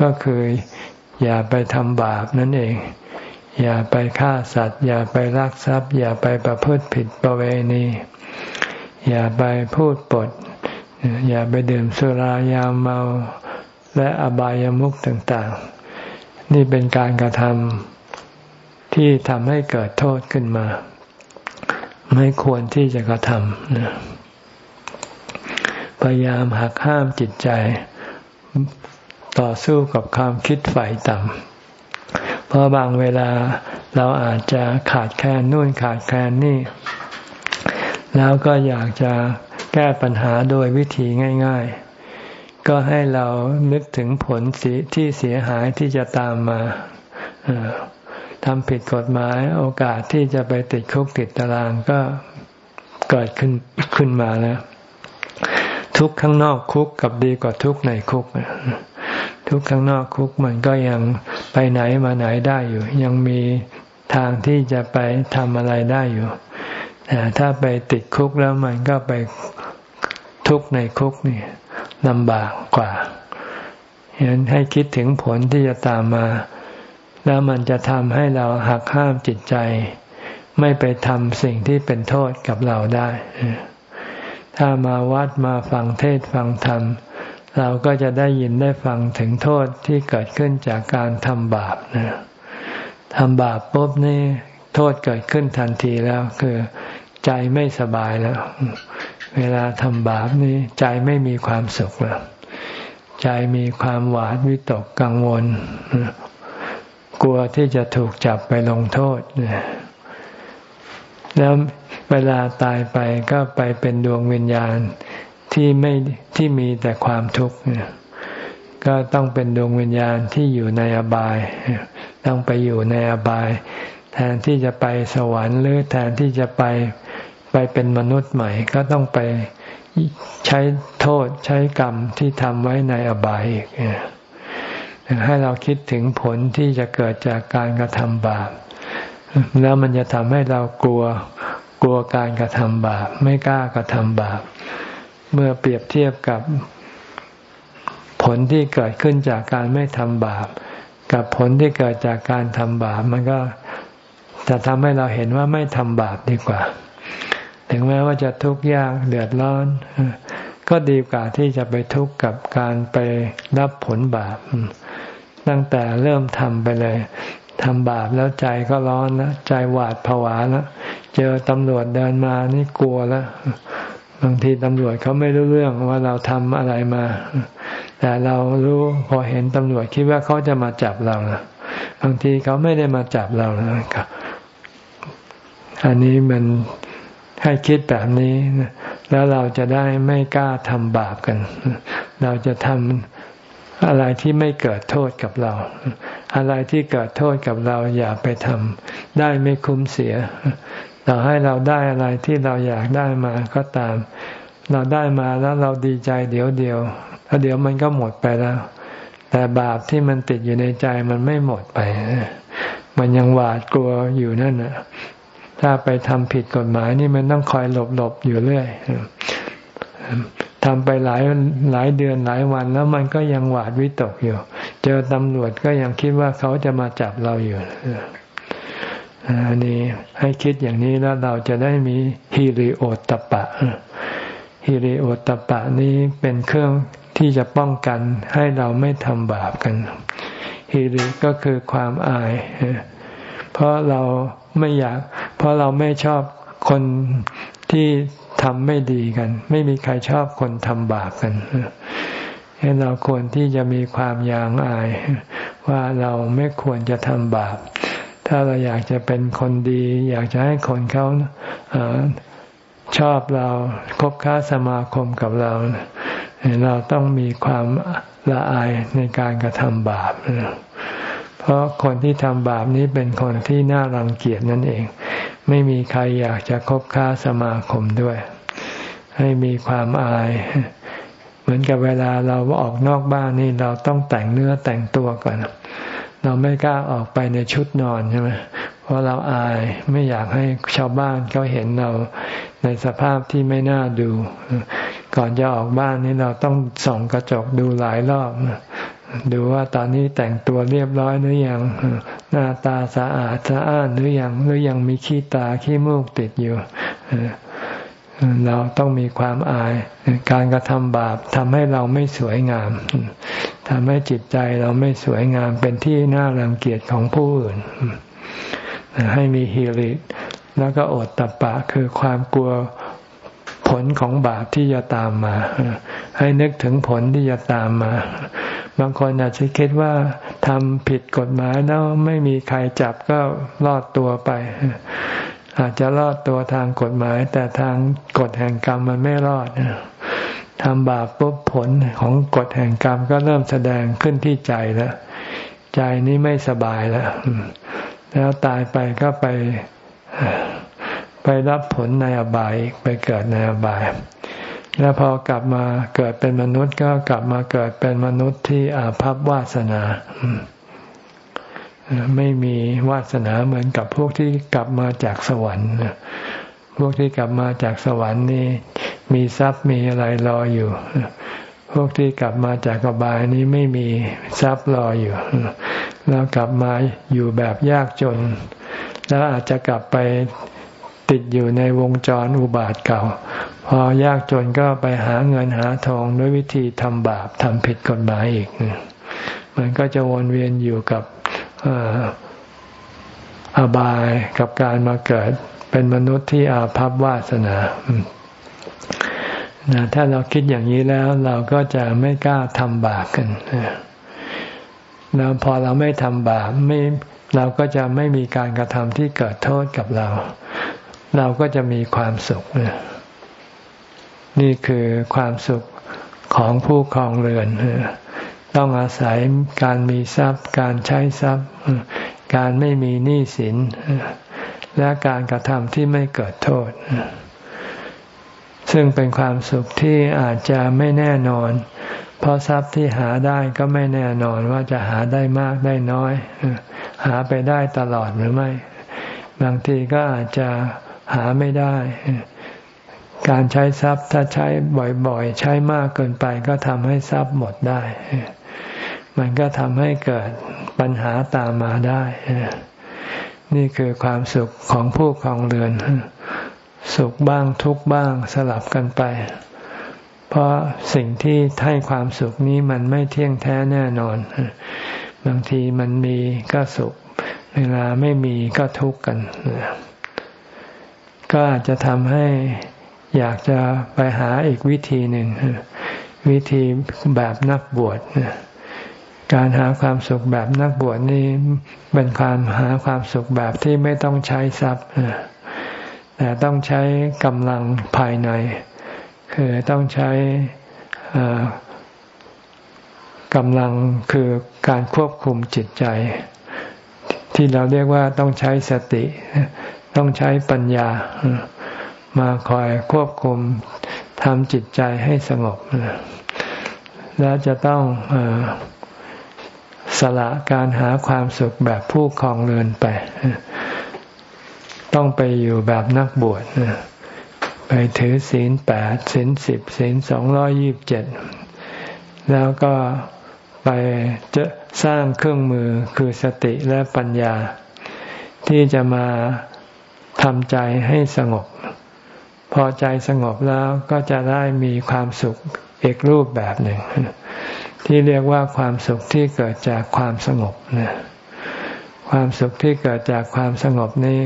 Speaker 1: ก็คืออย่าไปทำบาปนั่นเอง อย่าไปฆ่าสัตว์ อย่าไปรักทรัพย์ อย่าไปประพฤติผิดประเวณี อย่าไปพูดปด อย่าไปดื่มสุรายาเมาและอบายามุขต่างๆ นี่เป็นการกระทำที่ทำให้เกิดโทษขึ้นมา ไม่ควรที่จะกระทำพยายามหักห้ามจิตใจต่อสู้กับความคิดฝ่ายต่ำ เพราะบางเวลาเราอาจจะขาดแคลนนู่นขาดแคลนนี่ แล้วก็อยากจะแก้ปัญหาโดยวิธีง่าย ๆ ก็ให้เรานึกถึงผลที่เสียหายที่จะตามมา ทำผิดกฎหมายโอกาสที่จะไปติดคุกติดตารางก็เกิดขึ้นขึ้นมาแล้ว ทุกข้างนอกคุกกับดีกว่าทุกในคุกทุกข้างนอกคุกมันก็ยังไปไหนมาไหนได้อยู่ ยังมีทางที่จะไปทำอะไรได้อยู่แต่ถ้าไปติดคุกแล้วมันก็ไปทุกในคุกนี่ลำบากกว่าฉะนั้นให้คิดถึงผลที่จะตามมา แล้วมันจะทำให้เราหักห้ามจิตใจ ไม่ไปทำสิ่งที่เป็นโทษกับเราได้ ถ้ามาวัดมาฟังเทศฟังธรรม เราก็จะได้ยินได้ฟังถึงโทษที่เกิดขึ้นจากการทำบาปนะทำบาปปุ๊บนี่โทษเกิดขึ้นทันทีแล้วคือใจไม่สบายแล้ว เวลาทำบาปนี่ใจไม่มีความสุขแล้ว ใจมีความหวาดวิตกกังวล กลัวที่จะถูกจับไปลงโทษ แล้วเวลาตายไปก็ไปเป็นดวงวิญญาณที่ไม่ที่มีแต่ความทุกข์ก็ต้องเป็นดวงวิญญาณที่อยู่ในอบาย ต้องไปอยู่ในอบาย แทนที่จะไปสวรรค์ หรือแทนที่จะไปไปเป็นมนุษย์ใหม่ ก็ต้องไปใช้โทษใช้กรรมที่ทำไว้ในอบายอีก ให้เราคิดถึงผลที่จะเกิดจากการกระทำบาป แล้วมันจะทำให้เรากลัวกลัวการกระทำบาป ไม่กล้ากระทำบาป เมื่อเปรียบเทียบกับผลที่เกิดขึ้นจากการไม่ทำบาป กับผลที่เกิดจากการทำบาป มันก็จะทำให้เราเห็นว่าไม่ทำบาปดีกว่า ถึงแม้ว่าจะทุกข์ยากเดือดร้อน ก็ดีกว่าที่จะไปทุกข์กับการไปรับผลบาป ตั้งแต่เริ่มทำไปเลยทำบาปแล้วใจก็ร้อนแล้วใจหวาดผวาแล้วเจอตำรวจเดินมานี่กลัวแล้วบางทีตำรวจเขาไม่รู้เรื่องว่าเราทำอะไรมา แต่เรารู้พอเห็นตำรวจคิดว่าเขาจะมาจับเราบางทีเขาไม่ได้มาจับเรานะอันนี้มันให้คิดแบบนี้ แล้วเราจะได้ไม่กล้าทำบาปกัน เราจะทำ อะไรที่ไม่เกิดโทษกับเรา อะไรที่เกิดโทษกับเราอย่าไปทำได้ไม่คุ้มเสีย เราให้เราได้อะไรที่เราอยากได้มาก็ตาม เราได้มาแล้วเราดีใจเดี๋ยวเดียวแล้วเดี๋ยวมันก็หมดไปแล้ว แต่บาปที่มันติดอยู่ในใจมันไม่หมดไป มันยังหวาดกลัวอยู่นั่นน่ะถ้าไปทำผิดกฎหมายนี่มันต้องคอยหลบหลบอยู่เรื่อย ทำไปหลายหลายเดือนหลายวันแล้วมันก็ยังหวาดวิตกอยู่ เจอตำรวจก็ยังคิดว่าเขาจะมาจับเราอยู่อันนี้ให้คิดอย่างนี้แล้วเราจะได้มีฮิริโอตปะฮิริโอตปะนี้เป็นเครื่องที่จะป้องกันให้เราไม่ทำบาปกันฮิริก็คือความอาย เพราะเราไม่อยาก เพราะเราไม่ชอบคนที่ ทำไม่ดีกัน ไม่มีใครชอบคนทำบาปกันให้เราควรที่จะมีความยางอาย ว่าเราไม่ควรจะทำบาป ถ้าเราอยากจะเป็นคนดี อยากจะให้คนเขาชอบเราคบค้าสมาคมกับเรา เราต้องมีความละอายในการกระทำบาป เพราะคนที่ทำบาปนี้เป็นคนที่น่ารังเกียจนั่นเอง ไม่มีใครอยากจะคบค้าสมาคมด้วย ให้มีความอาย เหมือนกับเวลาเราออกนอกบ้านนี่เราต้องแต่งเนื้อแต่งตัวก่อนเราไม่กล้าออกไปในชุดนอนใช่ไหมเพราะเราอายไม่อยากให้ชาวบ้านเขาเห็นเราในสภาพที่ไม่น่าดู ก่อนจะออกบ้านนี่เราต้องส่องกระจกดูหลายรอบ ดูว่าตอนนี้แต่งตัวเรียบร้อยหรือยังหน้าตาสะอาดสะอ้านหรือยังหรือยังมีขี้ตาขี้มูกติดอยู่เราต้องมีความอาย การกระทำบาปทำให้เราไม่สวยงามทำให้จิตใจเราไม่สวยงามเป็นที่น่ารังเกียจของผู้อื่น ให้มีฮิริแล้วก็อดตะปะคือความกลัวผลของบาปที่จะตามมา ให้นึกถึงผลที่จะตามมา บางคนอาจจะคิดว่าทำผิดกฎหมายแล้วไม่มีใครจับก็รอดตัวไป อาจจะรอดตัวทางกฎหมาย แต่ทางกฎแห่งกรรมมันไม่รอดทำบาปปุ๊บผลของกฎแห่งกรรมก็เริ่มแสดงขึ้นที่ใจแล้ว ใจนี้ไม่สบายแล้ว แล้วตายไปก็ไปไปรับผลในอบายไปเกิดในอบาย แล้วพอกลับมาเกิดเป็นมนุษย์ก็กลับมาเกิดเป็นมนุษย์ที่อาภัพวาสนาไม่มีวาสนาเหมือนกับพวกที่กลับมาจากสวรรค์พวกที่กลับมาจากสวรรค์นี่มีทรัพย์มีอะไรรออยู่ พวกที่กลับมาจากกบายนี้ไม่มีทรัพย์รออยู่ แล้วกลับมาอยู่แบบยากจน แล้วอาจจะกลับไปติดอยู่ในวงจรอุบาทเก่า พอยากจนก็ไปหาเงินหาทองด้วยวิธีทำบาปทำผิดกฎหมายอีก มันก็จะวนเวียนอยู่กับอบายกับการมาเกิดเป็นมนุษย์ที่อาภัพวาสนานะถ้าเราคิดอย่างนี้แล้วเราก็จะไม่กล้าทำบาปกันแล้วพอเราไม่ทำบาปไม่เราก็จะไม่มีการกระทำที่เกิดโทษกับเรา เราก็จะมีความสุขนี่ย นี่คือความสุขของผู้ครองเรือน ต้องอาศัยการมีทรัพย์ การใช้ทรัพย์ การไม่มีหนี้สิน และการกระทำที่ไม่เกิดโทษ ซึ่งเป็นความสุขที่อาจจะไม่แน่นอน เพราะทรัพย์ที่หาได้ก็ไม่แน่นอนว่าจะหาได้มากได้น้อย หาไปได้ตลอดหรือไม่ บางทีก็อาจจะหาไม่ได้ การใช้ทรัพย์ถ้าใช้บ่อยๆ ใช้มากเกินไปก็ทำให้ทรัพย์หมดได้ มันก็ทำให้เกิดปัญหาตามมาได้ นี่คือความสุขของผู้ครองเรือน สุขบ้างทุกบ้างสลับกันไป เพราะสิ่งที่ให้ความสุขนี้มันไม่เที่ยงแท้แน่นอน บางทีมันมีก็สุข เวลาไม่มีก็ทุกข์กัน ก็อาจจะทำให้ อยากจะไปหาอีกวิธีหนึ่งวิธีแบบนักบวชการหาความสุขแบบนักบวชนี่เป็นการหาความสุขแบบที่ไม่ต้องใช้ทรัพย์แต่ต้องใช้กำลังภายใน คือต้องใช้กำลังคือการควบคุมจิตใจ ที่เราเรียกว่าต้องใช้สติ ต้องใช้ปัญญา มาคอยควบคุมทำจิตใจให้สงบ และจะต้องสละการหาความสุขแบบผู้คลองเรือนไป ต้องไปอยู่แบบนักบวชไปถือศีลแปดศีลสิบศีลสองร้อยี่บเจ็ดแล้วก็ไปจะสร้างเครื่องมือคือสติและปัญญา ที่จะมาทำใจให้สงบ พอใจสงบแล้วก็จะได้มีความสุขอีกรูปแบบหนึ่ง ที่เรียกว่าความสุขที่เกิดจากความสงบนะความสุขที่เกิดจากความสงบนี้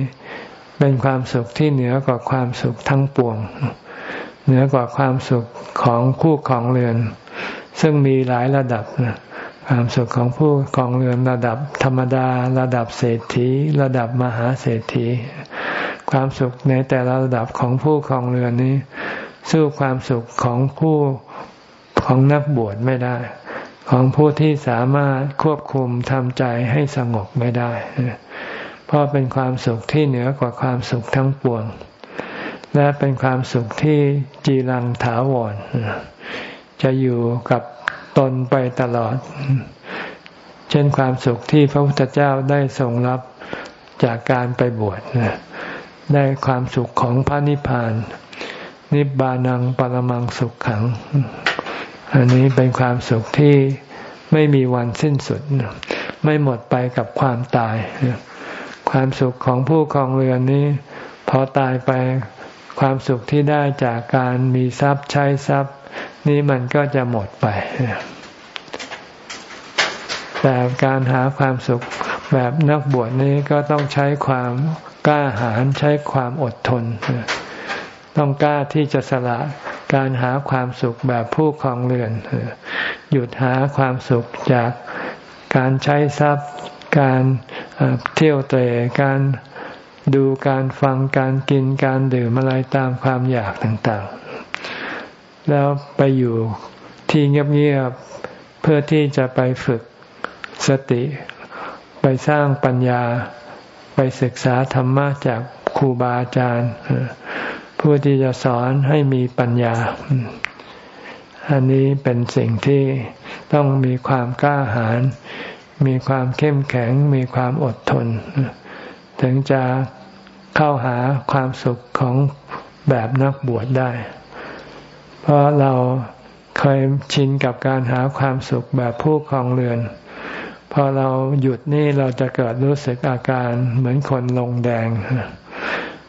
Speaker 1: เป็นความสุขที่เหนือกว่าความสุขทั้งปวง เหนือกว่าความสุขของผู้ของเรือน ซึ่งมีหลายระดับความสุขของผู้ของเรือนระดับธรรมดา ระดับเศรษฐี ระดับมหาเศรษฐี ความสุขในแต่ละระดับของผู้ของเรือนนี้ สู้ความสุขของผู้ของนักบวชไม่ได้ ของผู้ที่สามารถควบคุมทำใจให้สงบไม่ได้ เพราะเป็นความสุขที่เหนือกว่าความสุขทั้งปวง และเป็นความสุขที่จีรังถาวรจะอยู่กับตนไปตลอด เช่นความสุขที่พระพุทธเจ้าได้ทรงรับจากการไปบวช ได้ความสุขของพระนิพพาน นิบานังปรมังสุขขัง อันนี้เป็นความสุขที่ไม่มีวันสิ้นสุด ไม่หมดไปกับความตาย ความสุขของผู้ครองเรือนนี้ พอตายไปความสุขที่ได้จากการมีทรัพย์ใช้ทรัพย์ นี้มันก็จะหมดไป แต่การหาความสุขแบบนักบวชนี้ก็ต้องใช้ความ กล้าหาญใช้ความอดทน ต้องกล้าที่จะสละการหาความสุขแบบผู้ครองเรือน หยุดหาความสุขจากการใช้ทรัพย์ การเที่ยวเตะการดูการฟังการกินการดื่มอะไรตามความอยากต่างๆ แล้วไปอยู่ที่เงียบๆเพื่อที่จะไปฝึกสติ ไปสร้างปัญญา ศึกษาธรรมะจากครูบาอาจารย์ ผู้ที่จะสอนให้มีปัญญา อันนี้เป็นสิ่งที่ต้องมีความกล้าหาญมีความเข้มแข็ง มีความอดทน ถึงจะเข้าหาความสุขของแบบนักบวชได้ เพราะเราเคยชินกับการหาความสุขแบบผู้ครองเรือน พอเราหยุดนี่เราจะเกิดรู้สึกอาการเหมือนคนลงแดง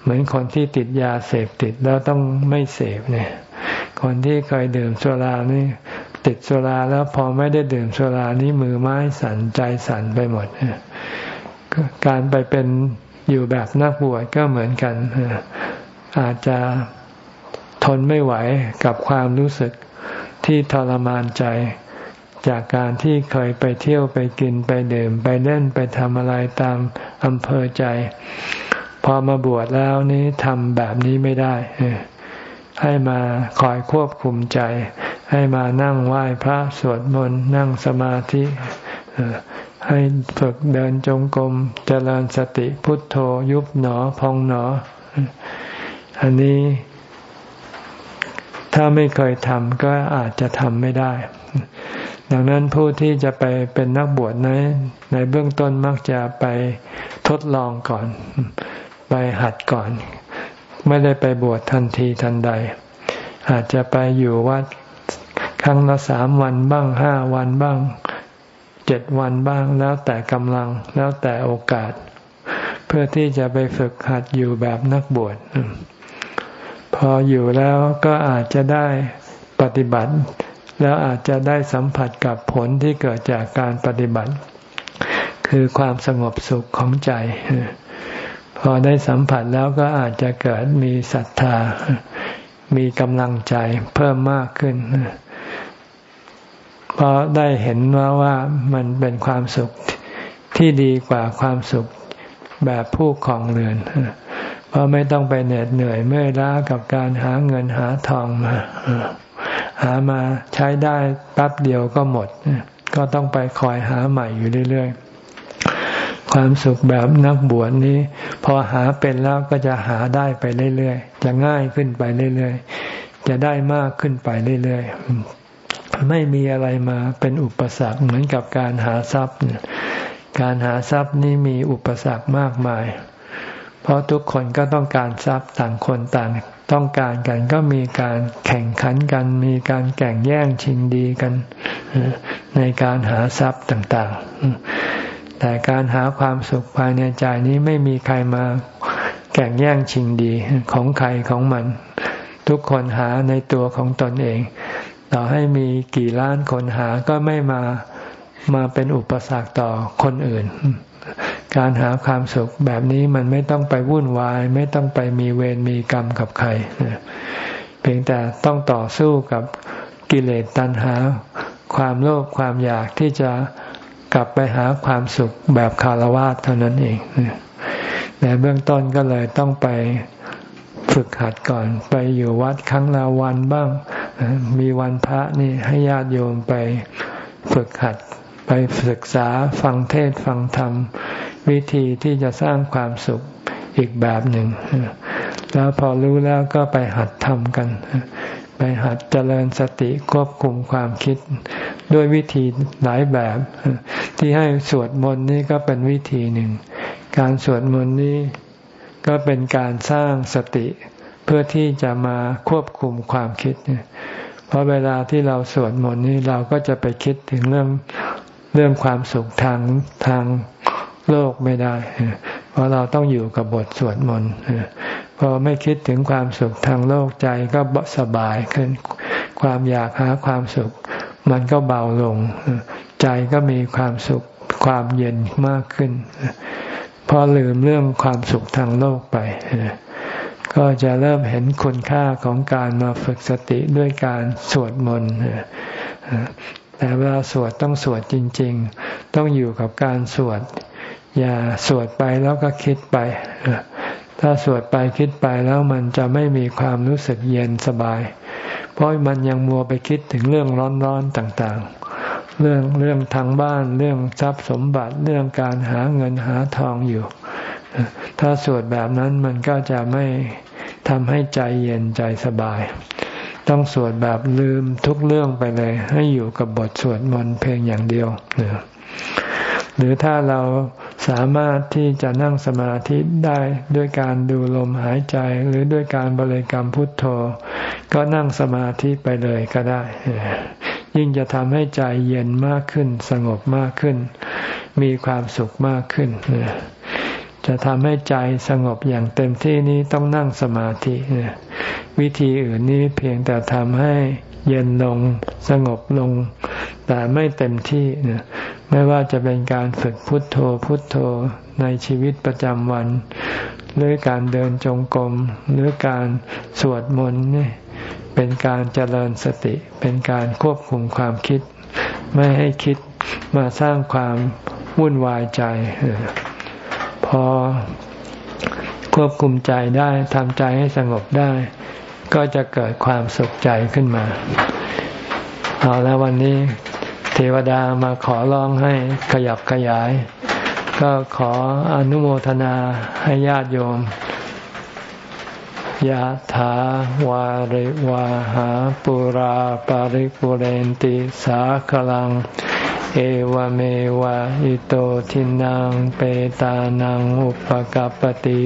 Speaker 1: เหมือนคนที่ติดยาเสพติดแล้วต้องไม่เสพเนี่ย คนที่เคยดื่มสุรานี่ ติดสุราแล้วพอไม่ได้ดื่มสุรานี้มือไม้สั่นใจสั่นไปหมดการไปเป็นอยู่แบบนักบวชก็เหมือนกันอาจจะทนไม่ไหวกับความรู้สึกที่ทรมานใจ จากการที่เคยไปเที่ยวไปกินไปดื่ม ไปเล่นไปทำอะไรตามอำเภอใจ พอมาบวชแล้วนี้ทำแบบนี้ไม่ได้ ให้มาคอยควบคุมใจ ให้มานั่งไหว้พระสวดมนต์นั่งสมาธิให้ฝึกเดินจงกรมเจริญสติพุทโธยุบหนอพองหนอ อันนี้ ถ้าไม่เคยทำก็อาจจะทำไม่ได้ ดังนั้นผู้ที่จะไปเป็นนักบวชนั้นในเบื้องต้นมักจะไปทดลองก่อน ไปหัดก่อน ไม่ได้ไปบวชทันทีทันใด อาจจะไปอยู่วัดครั้งละสามวันบ้างห้าวันบ้างเจ็ดวันบ้างแล้วแต่กำลังแล้วแต่โอกาส เพื่อที่จะไปฝึกหัดอยู่แบบนักบวชพออยู่แล้วก็อาจจะได้ปฏิบัติ แล้วอาจจะได้สัมผัสกับผลที่เกิดจากการปฏิบัติ คือความสงบสุขของใจ พอได้สัมผัสแล้วก็อาจจะเกิดมีศรัทธา มีกำลังใจเพิ่มมากขึ้นเพราะได้เห็นว่าว่ามันเป็นความสุขที่ดีกว่าความสุขแบบผู้ของเรือน เพราะไม่ต้องไปเหน็ดเหนื่อยเมื่อยล้ากับการหาเงินหาทองมา หามาใช้ได้แป๊บเดียวก็หมด ก็ต้องไปคอยหาใหม่อยู่เรื่อยๆ ความสุขแบบนักบวชนี้ พอหาเป็นแล้วก็จะหาได้ไปเรื่อยๆ จะง่ายขึ้นไปเรื่อยๆ จะได้มากขึ้นไปเรื่อยๆ ไม่มีอะไรมาเป็นอุปสรรคเหมือนกับการหาทรัพย์ การหาทรัพย์นี้มีอุปสรรคมากมาย เพราะทุกคนก็ต้องการทรัพย์ต่างคนต่าง ต้องการกันก็มีการแข่งขันกัน มีการแข่งแย่งชิงดีกัน ในการหาทรัพย์ต่างๆ แต่การหาความสุขภายในใจนี้ไม่มีใครมาแข่งแย่งชิงดีของใครของมัน ทุกคนหาในตัวของตนเอง ต่อให้มีกี่ล้านคนหาก็ไม่มามาเป็นอุปสรรคต่อคนอื่น การหาความสุขแบบนี้มันไม่ต้องไปวุ่นวาย ไม่ต้องไปมีเวรมีกรรมกับใครเพียงแต่ต้องต่อสู้กับกิเลสตัณหา ความโลภความอยากที่จะกลับไปหาความสุขแบบคารวะเท่านั้นเองในเบื้องต้นก็เลยต้องไปฝึกหัดก่อน ไปอยู่วัดครั้งละวันบ้าง มีวันพระนี่ให้ญาติโยมไปฝึกหัดไปศึกษาฟังเทศฟังธรรม วิธีที่จะสร้างความสุขอีกแบบหนึ่ง แล้วพอรู้แล้วก็ไปหัดทำกัน ไปหัดเจริญสติควบคุมความคิด ด้วยวิธีหลายแบบ ที่ให้สวดมนต์นี่ก็เป็นวิธีหนึ่ง การสวดมนต์นี้ก็เป็นการสร้างสติเพื่อที่จะมาควบคุมความคิดเพราะเวลาที่เราสวดมนต์นี้เราก็จะไปคิดถึงเรื่องเรื่องความสุขทางทาง โลกไม่ได้ เพราะเราต้องอยู่กับบทสวดมนต์พอไม่คิดถึงความสุขทางโลกใจก็สบายขึ้น ความอยากหาความสุข มันก็เบาลง ใจก็มีความสุขความเย็นมากขึ้นพอลืมเรื่องความสุขทางโลกไป ก็จะเริ่มเห็นคุณค่าของการมาฝึกสติด้วยการสวดมนต์แต่เวลาสวดต้องสวดจริง ๆ ต้องอยู่กับการสวด อย่าสวดไปแล้วก็คิดไป ถ้าสวดไปคิดไปแล้วมันจะไม่มีความรู้สึกเย็นสบาย เพราะมันยังมัวไปคิดถึงเรื่องร้อนๆต่างๆ เรื่องเรื่องทางบ้านเรื่องทรัพย์สมบัติเรื่องการหาเงินหาทองอยู่ ถ้าสวดแบบนั้นมันก็จะไม่ทำให้ใจเย็นใจสบาย ต้องสวดแบบลืมทุกเรื่องไปเลย ให้อยู่กับบทสวดมนต์เพียงอย่างเดียวหรือถ้าเรา สามารถที่จะนั่งสมาธิได้ด้วยการดูลมหายใจหรือด้วยการบริกรรมพุทโธ ก็นั่งสมาธิไปเลยก็ได้ ยิ่งจะทำให้ใจเย็นมากขึ้น สงบมากขึ้น มีความสุขมากขึ้น จะทำให้ใจสงบอย่างเต็มที่นี้ต้องนั่งสมาธิ วิธีอื่นนี้เพียงแต่ทำให้ เย็นลงสงบลง แต่ไม่เต็มที่ไม่ว่าจะเป็นการฝึกพุทโธพุทโธในชีวิตประจำวัน หรือการเดินจงกรมหรือการสวดมนต์นี่เป็นการเจริญสติ เป็นการควบคุมความคิด ไม่ให้คิดมาสร้างความวุ่นวายใจ พอควบคุมใจได้ทำใจให้สงบได้ ก็จะเกิดความสุขใจขึ้นมา เอาแล้ววันนี้เทวดามาขอร้องให้ขยับขยาย ก็ขออนุโมทนาให้ญาติโยมยะถาวาริวาหาปุราปาริปุเรนติสาคลัง เอวเมวะอิโตทินังเปตานังอุปกัรปติ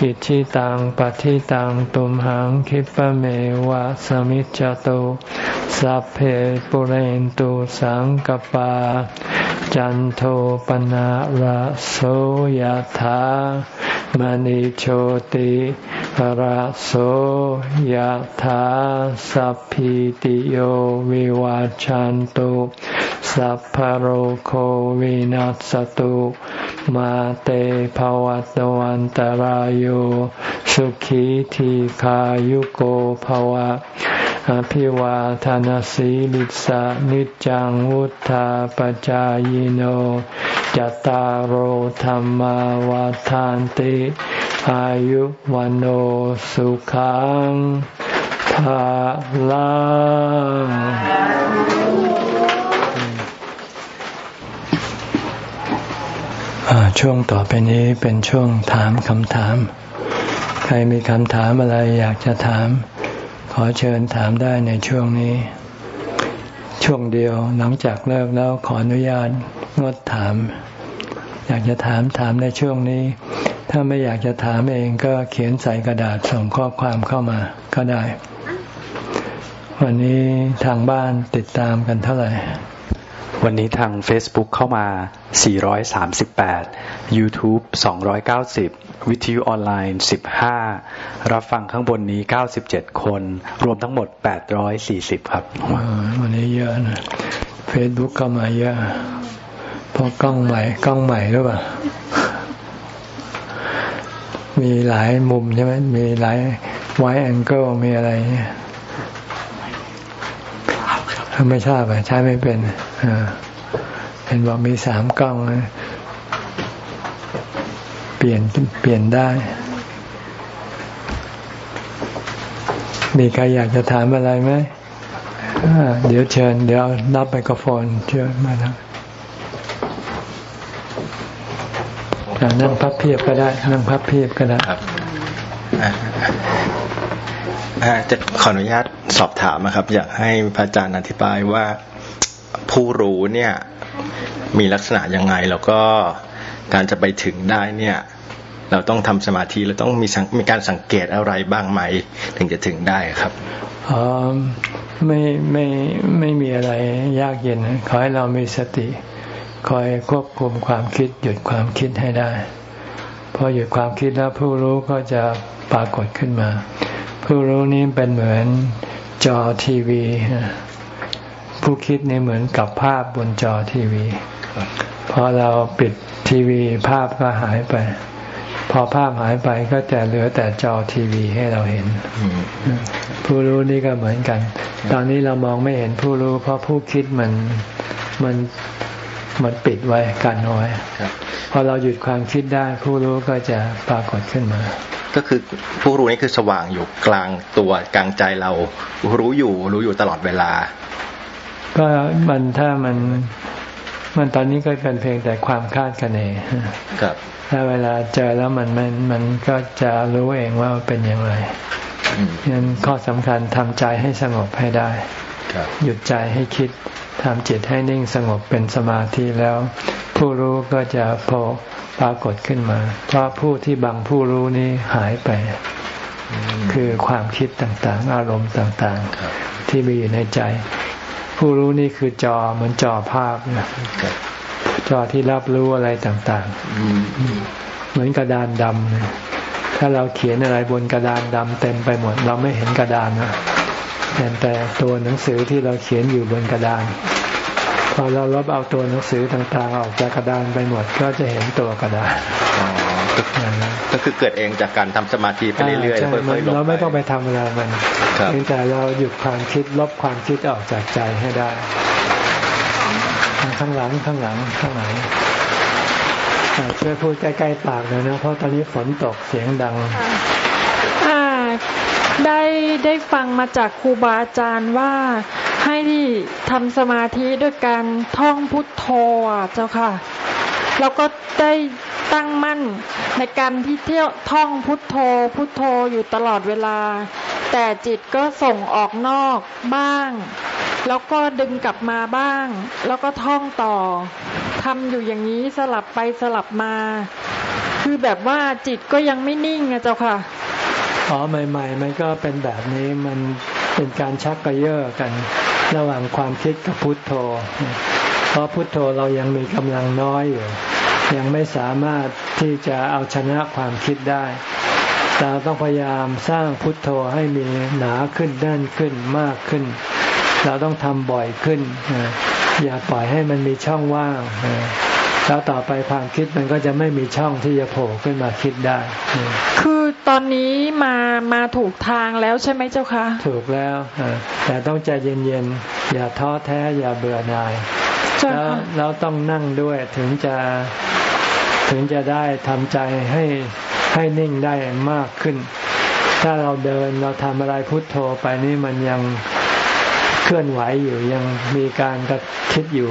Speaker 1: อิชิตังปฏิตังตุมหังคิปะเมวะสมิจจตุสัพเพปุเรนตุสังกปา จันโทปนะระโสยธา มณิโชติระโสยธาสัพพิติโยวิวาจันตุสัพพโรโควินัสตุมาเตภวัตวันตารโยสุขีทีขายุโกภวะ อภิวาทานสีลิสานิจังวุธาปจายโนจตารโหธรรมวาทานติ อายุวันโอสุขังภาลังช่วงต่อไปนี้เป็นช่วงถามคำถาม ใครมีคำถามอะไรอยากจะถาม ขอเชิญถามได้ในช่วงนี้ ช่วงเดียวหลังจากเลิกแล้วขออนุญาตงดถาม อยากจะถามถามในช่วงนี้ ถ้าไม่อยากจะถามเองก็เขียนใส่กระดาษส่งข้อความเข้ามาก็ได้ วันนี้ทางบ้านติดตามกันเท่าไหร่
Speaker 2: วันนี้ทาง Facebook เข้ามา 438 YouTube 290 วิทยุออนไลน์ 15 รับฟังข้างบนนี้ 97 คน รวมทั้งหมด 840 ครับ
Speaker 1: วันนี้เยอะนะ Facebook เข้ามาเยอะเพราะกล้องใหม่ กล้องใหม่หรือเปล่า มีหลายมุมใช่ไหมมีหลายไวแองเกิลมีอะไรเนี่ย ไม่ทราบใช้ไม่เป็นเห็นบอกมีสามกล้อง เปลี่ยนเปลี่ยนได้ มีใครอยากจะถามอะไรไหมเดี๋ยวเชิญ เดี๋ยวรับไมโครโฟนเชิญมาทางนั่งพับเพียบก็ได้ นั่งพับเพียบก็ได้
Speaker 3: จะขออนุญาตสอบถามนะครับ อยากให้พระอาจารย์อธิบายว่าผู้รู้เนี่ยมีลักษณะยังไง แล้วก็การจะไปถึงได้เนี่ย เราต้องทำสมาธิเราต้องมีมีการสังเกตอะไรบ้างไหม ถึงจะถึงได้ครับ
Speaker 1: อ๋อไม่ไม่ไม่มีอะไรยากเย็นขอให้เรามีสติ คอยควบคุมความคิด หยุดความคิดให้ได้พอหยุดความคิดแล้วผู้รู้ก็จะปรากฏขึ้นมา ผู้รู้นี้เป็นเหมือนจอทีวี ผู้คิดนี่เหมือนกับภาพบนจอทีวี พอเราปิดทีวีภาพก็หายไป พอภาพหายไปก็จะเหลือแต่จอทีวีให้เราเห็น ผู้รู้นี่ก็เหมือนกัน ตอนนี้เรามองไม่เห็นผู้รู้ เพราะผู้คิดมันมันมันปิดไว้กันเอาไว้พอเราหยุดความคิดได้ ผู้รู้ก็จะปรากฏขึ้นมา
Speaker 3: ก็คือผู้รู้นี่คือสว่างอยู่กลางตัวกลางใจเรา รู้อยู่รู้อยู่ตลอดเวลา
Speaker 1: ก็มันถ้ามันมันตอนนี้ก็เป็นเพียงแต่ความคาดคะเนครับถ้าเวลาเจอแล้วมันมันมันก็จะรู้เองว่าเป็นอย่างไรงั้นข้อสำคัญทำใจให้สงบให้ได้หยุดใจให้คิดทำจิตให้นิ่งสงบเป็นสมาธิแล้ว ผู้รู้ก็จะโผล่ ปรากฏขึ้นมา เพราะผู้ที่บังผู้รู้นี้หายไป คือความคิดต่างๆ อารมณ์ต่างๆ ที่มีอยู่ในใจ ผู้รู้นี่คือจอเหมือนจอภาพนะจอที่รับรู้อะไรต่างๆ เหมือนกระดานดำถ้าเราเขียนอะไรบนกระดานดำเต็มไปหมด เราไม่เห็นกระดานนะแต่แต่ตัวหนังสือที่เราเขียนอยู่บนกระดาน อเราลบเอาตัวหนังสือต่างๆออกจากกระดานไปหมดก็จะเห็นตัวกระดาน
Speaker 3: ก็คือเกิดเองจากการทำสมาธิไปเรื่อยๆค่อยๆล
Speaker 1: บเราไม่ต้องไปทำอะไรมันเพียงแต่เราหยุดความคิดลบความคิดออกจากใจให้ได้ ข้างหลังข้างหลังข้างหลังช่วยพูดใกล้ๆปากหน่อยนะเพราะตอนนี้ฝนตกเสียงดัง
Speaker 4: ได้ได้ฟังมาจากครูบาอาจารย์ว่า ให้ทำสมาธิด้วยการท่องพุทโธเจ้าค่ะ แล้วก็ได้ตั้งมั่นในการที่เที่ยวท่องพุทโธ พุทโธอยู่ตลอดเวลา แต่จิตก็ส่งออกนอกบ้าง แล้วก็ดึงกลับมาบ้าง แล้วก็ท่องต่อทำอยู่อย่างนี้สลับไปสลับมา คือแบบว่าจิตก็ยังไม่นิ่งนะเจ้าค่ะ
Speaker 1: อ๋อใหม่ ๆ มันก็เป็นแบบนี้มันเป็นการชักกระเยาะกัน ระหว่างความคิดกับพุทโธ เพราะพุทโธเรายังมีกำลังน้อยอยู่ ยังไม่สามารถที่จะเอาชนะความคิดได้เราต้องพยายามสร้างพุทโธให้มีหนาขึ้นแน่นขึ้นมากขึ้น เราต้องทำบ่อยขึ้น อย่าปล่อยให้มันมีช่องว่าง แล้วต่อไปความคิดมันก็จะไม่มีช่องที่จะโผล่ขึ้นมาคิดได้
Speaker 4: คือตอนนี้มามาถูกทางแล้วใช่ไหมเจ้าคะ
Speaker 1: ถูกแล้วแต่ต้องใจเย็นๆอย่าท้อแท้อย่าเบื่อหน่ายแล้วเราต้องนั่งด้วยถึงจะถึงจะได้ทำใจให้ให้นิ่งได้มากขึ้น ถ้าเราเดินเราทำอะไรพุทโธไปนี่มันยังเคลื่อนไหวอยู่ยังมีการกระคิดอยู่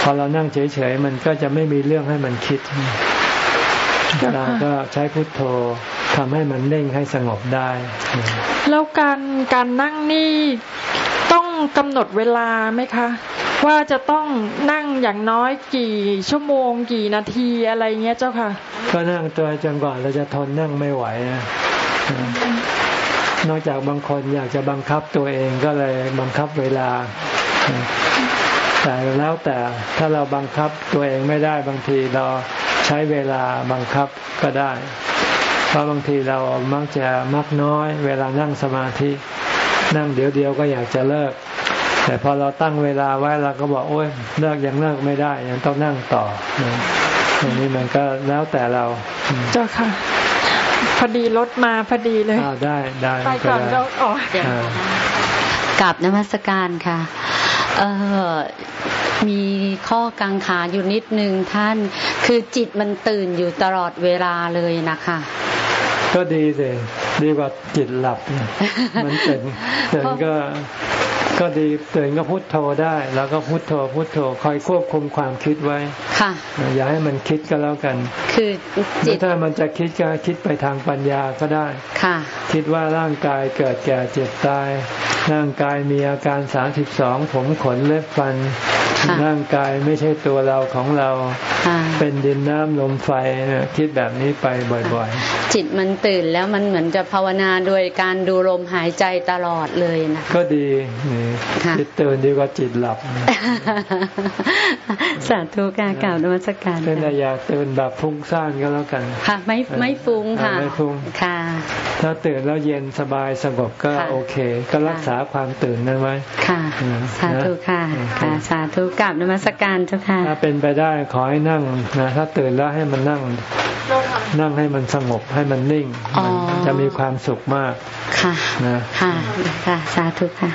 Speaker 1: พอเรานั่งเฉยๆมันก็จะไม่มีเรื่องให้มันคิด เราก็ใช้พุทโธทำให้มันเน่งให้สงบได้
Speaker 4: แล้วการการนั่งนี่ต้องกำหนดเวลาไหมคะ ว่าจะต้องนั่งอย่างน้อยกี่ชั่วโมงกี่นาทีอะไรเงี้ยเจ้าค่ะ
Speaker 1: ก็นั่งตัวจนกว่าเราจะทนนั่งไม่ไหวนะนอกจากบางคนอยากจะบังคับตัวเองก็เลยบังคับเวลา แต่แล้วแต่ถ้าเราบังคับตัวเองไม่ได้บางทีเราใช้เวลาบังคับก็ได้ เพราะบางทีเรามักจะมักน้อย เวลานั่งสมาธิ นั่งเดี๋ยวเดียวก็อยากจะเลิก แต่พอเราตั้งเวลาไว้เราก็บอกโอ้ยเลิกยังเลิกไม่ได้ยังต้องนั่งต่ออันนี้มันก็แล้วแต่เรา
Speaker 4: เจ้าค่ะ พอดีรถมาพอดีเลย
Speaker 1: ได้ได้
Speaker 4: ไปก่อนเราออก
Speaker 5: กับนมัสการค่ะ เออมีข้อกังขาอยู่นิดนึงท่าน คือจิตมันตื่นอยู่ตลอดเวลาเลยนะคะ
Speaker 1: ก็ดีเลยดีกว่าจิตหลับ มันตื่นตื่นก็ ก็ดีตื่นก็พุโทโธได้ แล้วก็พุโทโธพุโทโธคอยควบคุมความคิดไว้
Speaker 5: ค่ะ
Speaker 1: อย่าให้มันคิดก็แล้วกัน
Speaker 5: คือ
Speaker 1: จิตถ้ามันจะคิดก็คิดไปทางปัญญาก็ได้
Speaker 5: ค่ะ
Speaker 1: คิดว่าร่างกายเกิดแก่เจ็บตาย ร่างกายมีอาการสามสิบสองผมขนเล็บฟัน ร่างกายไม่ใช่ตัวเราของเรา เป็นดินน้ำลมไฟคิดแบบนี้ไปบ่อย
Speaker 5: ๆ จิตมันตื่นแล้วมันเหมือนจะภาวนาโดยการดูลมหายใจตลอดเลยนะ
Speaker 1: ก็ดีจิตตื่นดีกว่าจิตหลับ
Speaker 5: สาธุการกล่าวนมัสการ
Speaker 1: เป็นอยากตื่นแบบฟุ้งซ่านก็แล้วกัน
Speaker 5: ค่ะ ไม่ไม่ฟุ้งค่ะ
Speaker 1: ไม่ฟุ้ง
Speaker 5: ค่ะ
Speaker 1: ถ้าตื่นแล้วเย็นสบายสงบก็โอเค ก็รักษาความตื่นนั้นไว้
Speaker 5: ค่ะ สาธุค่ะค่ะ สาธุกราบนมัสการเจ้าค่ะ
Speaker 1: ถ้าเป็นไปได้ขอให้นั่งนะถ้าตื่นแล้วให้มันนั่งนั่งให้มันสงบให้มันนิ่งจะมีความสุขมาก
Speaker 5: ค่ะ
Speaker 1: นะ
Speaker 5: ค่ะ ค่ะ สาธุค่ะ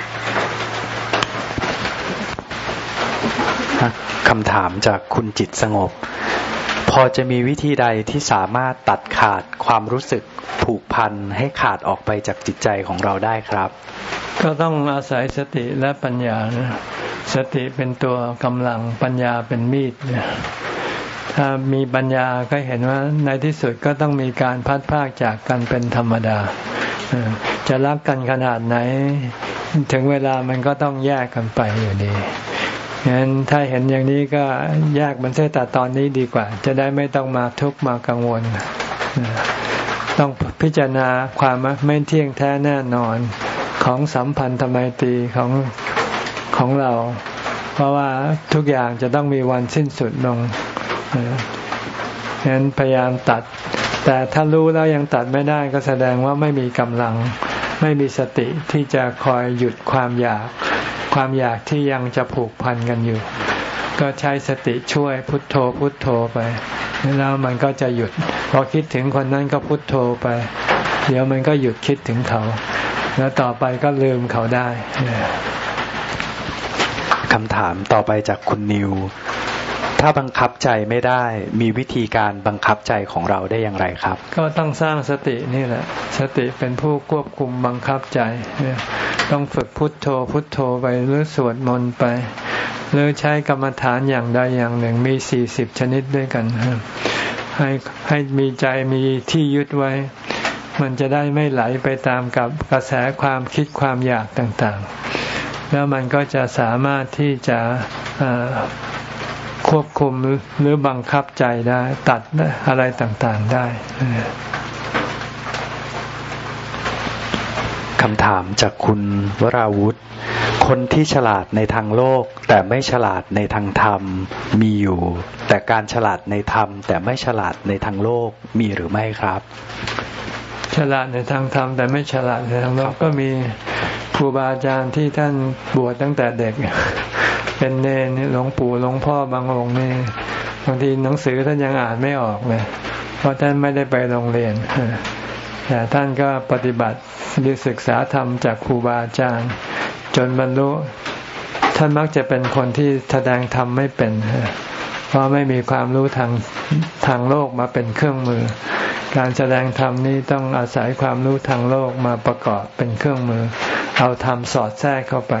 Speaker 2: คำถามจากคุณจิตสงบ พอจะมีวิธีใดที่สามารถตัดขาดความรู้สึกผูกพันให้ขาดออกไปจากจิตใจของเราได้ครับ
Speaker 1: ก็ต้องอาศัยสติและปัญญานะสติเป็นตัวกำลังปัญญาเป็นมีดถ้ามีปัญญาก็เห็นว่าในที่สุดก็ต้องมีการพัดพากจากกันเป็นธรรมดา จะรักกันขนาดไหน ถึงเวลามันก็ต้องแยกกันไปอยู่ดี งั้นถ้าเห็นอย่างนี้ก็แยกมันเสียแต่ตอนนี้ดีกว่า จะได้ไม่ต้องมาทุกข์มากังวล ต้องพิจารณาความไม่เที่ยงแท้แน่นอนของสัมพันธไมตรีของของเรา เพราะว่าทุกอย่างจะต้องมีวันสิ้นสุดลงฉะนั้นพยายามตัด แต่ถ้ารู้แล้วยังตัดไม่ได้ก็แสดงว่าไม่มีกำลัง ไม่มีสติที่จะคอยหยุดความอยาก ความอยากที่ยังจะผูกพันกันอยู่ ก็ใช้สติช่วยพุทโธพุทโธไป แล้วมันก็จะหยุด พอคิดถึงคนนั้นก็พุทโธไป เดี๋ยวมันก็หยุดคิดถึงเขา แล้วต่อไปก็ลืมเขาได้
Speaker 2: คำถามต่อไปจากคุณนิว ถ้าบังคับใจไม่ได้ มีวิธีการบังคับใจของเราได้อย่างไรครับ
Speaker 1: ก็ต้องสร้างสตินี่แหละ สติเป็นผู้ควบคุมบังคับใจ ต้องฝึกพุทโธพุทโธไปหรือสวดมนต์ไป หรือใช้กรรมฐานอย่างใดอย่างหนึ่งมีสี่สิบชนิดด้วยกันให้ให้มีใจมีที่ยึดไว้ มันจะได้ไม่ไหลไปตามกับกระแสความคิดความอยากต่างๆ แล้วมันก็จะสามารถที่จะ ควบคุมหรือบังคับใจได้ ตัดอะไรต่างๆได้
Speaker 2: คำถามจากคุณวราวุธ คนที่ฉลาดในทางโลก แต่ไม่ฉลาดในทางธรรมมีอยู่ แต่การฉลาดในธรรม แต่ไม่ฉลาดในทางโลกมีหรือไม่ครับ
Speaker 1: ฉลาดในทางธรรม แต่ไม่ฉลาดในทางโลกก็มีครูบาอาจารย์ที่ท่านบวชตั้งแต่เด็ก เป็นเนรหลวงปู่หลวงพ่อบางองค์นี่บางทีหนังสือท่านยังอ่านไม่ออกเลยเพราะท่านไม่ได้ไปโรงเรียนแต่ท่านก็ปฏิบัติหรือศึกษาธรรมจากครูบาอาจารย์ จนบรรลุท่านมักจะเป็นคนที่แสดงธรรมไม่เป็นเพราะไม่มีความรู้ทางทางโลกมาเป็นเครื่องมือ การแสดงธรรมนี้ต้องอาศัยความรู้ทางโลกมาประกอบเป็นเครื่องมือ เอาธรรมสอดแทรกเข้าไป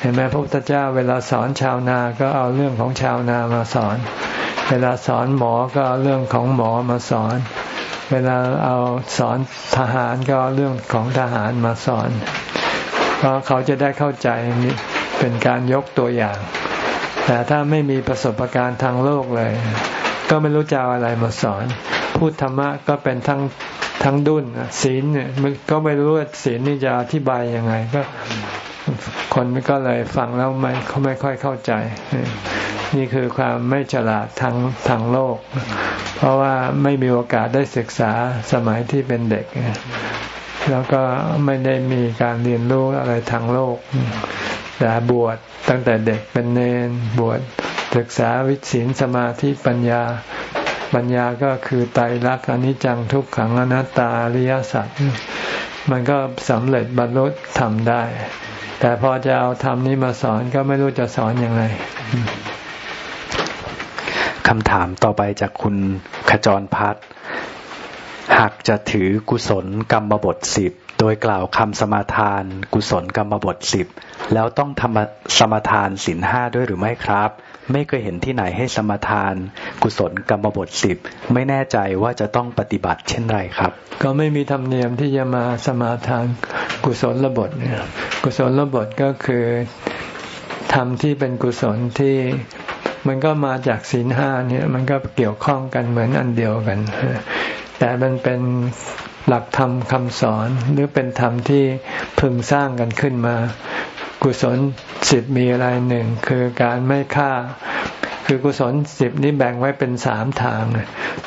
Speaker 1: เห็นไหมพระพุทธเจ้าเวลาสอนชาวนาก็เอาเรื่องของชาวนามาสอน เวลาสอนหมอก็เอาเรื่องของหมอมาสอน เวลาเอาสอนทหารก็เรื่องของทหารมาสอนเพราะเขาจะได้เข้าใจเป็นการยกตัวอย่าง แต่ถ้าไม่มีประสบการณ์ทางโลกเลย ก็ไม่รู้จะอะไรมาสอน พูดธรรมะก็เป็นทั้ง ทั้งดุนศีลเนี่ยมันก็ไม่รู้ว่าศีลนี่จะอธิบายยังไง ก็คนก็เลยฟังแล้วไม่เขาไม่ค่อยเข้าใจ นี่คือความไม่ฉลาดทางทางโลก เพราะว่าไม่มีโอกาสได้ศึกษาสมัยที่เป็นเด็ก แล้วก็ไม่ได้มีการเรียนรู้อะไรทางโลกแต่บวชตั้งแต่เด็กเป็นเนนบวชศึกษาวิศีลสมาธิปัญญา ปัญญาก็คือไตรลักษณ์อนิจจังทุกขังอนัตตาอริยสัจมันก็สำเร็จบรรลุทำได้ แต่พอจะเอาธรรมนี้มาสอนก็ไม่รู้จะสอนอยังไง
Speaker 2: คำถามต่อไปจากคุณขจรพัฒหากจะถือกุศลกรรมบทสิบโดยกล่าวคำสมาทาน กุศลกรรมบทสิบแล้วต้องทำสมาทานศีลห้าด้วยหรือไม่ครับ ไม่เคยเห็นที่ไหนให้สมทาน กุศลกรรมบทสิบไม่แน่ใจว่าจะต้องปฏิบัติเช่นไรครับ
Speaker 1: ก็ไม่มีธรรมเนียมที่จะมาสมาทานกุศลระบทเนี่ยกุศลระบทก็คือทำที่เป็นกุศลที่มันก็มาจากศีลห้าเนี่ยมันก็เกี่ยวข้องกันเหมือนอันเดียวกัน แต่มันเป็นหลักธรรมคำสอนหรือเป็นธรรมที่พึงสร้างกันขึ้นมา กุศลสิบมีอะไรหนึ่งคือการไม่ฆ่า คือกุศลสิบนี้แบ่งไว้เป็นสามทาง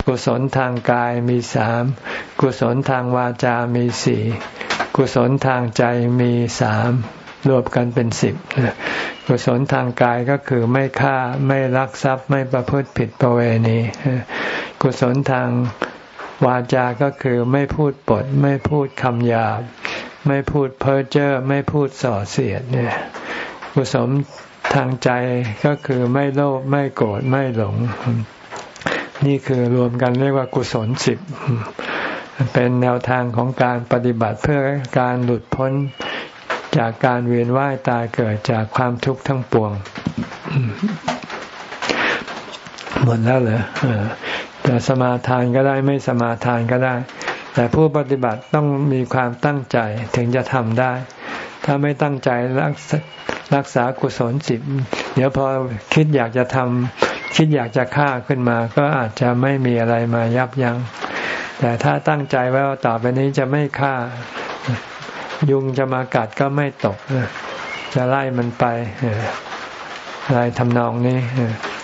Speaker 1: กุศลทางกายมีสามกุศลทางวาจามีสี่กุศลทางใจมีสามรวมกันเป็นสิบกุศลทางกายก็คือไม่ฆ่าไม่ลักทรัพย์ไม่ประพฤติผิดประเวณีกุศลทางวาจาก็คือไม่พูดปด ไม่พูดคำหยาบ ไม่พูดเพ้อเจ้อไม่พูดส่อเสียดเนี่ยกุศลทางใจก็คือไม่โลภไม่โกรธไม่หลง นี่คือรวมกันเรียกว่ากุศลสิบเป็นแนวทางของการปฏิบัติเพื่อการหลุดพ้นจากการเวียนว่ายตายเกิดจากความทุกข์ทั้งปวง หมดแล้วเหรอจะสมาทานก็ได้ไม่สมาทานก็ได้ แต่ผู้ปฏิบัติต้องมีความตั้งใจถึงจะทำได้ ถ้าไม่ตั้งใจรักรักษากุศลจิตเดี๋ยวพอคิดอยากจะทำคิดอยากจะฆ่าขึ้นมา ก็อาจจะไม่มีอะไรมายับยัง้งแต่ถ้าตั้งใจไว้ว่าต่อไปนี้จะไม่ฆ่า ยุงจะมากัดก็ไม่ตก จะไล่มันไปอะไรทำนองนี้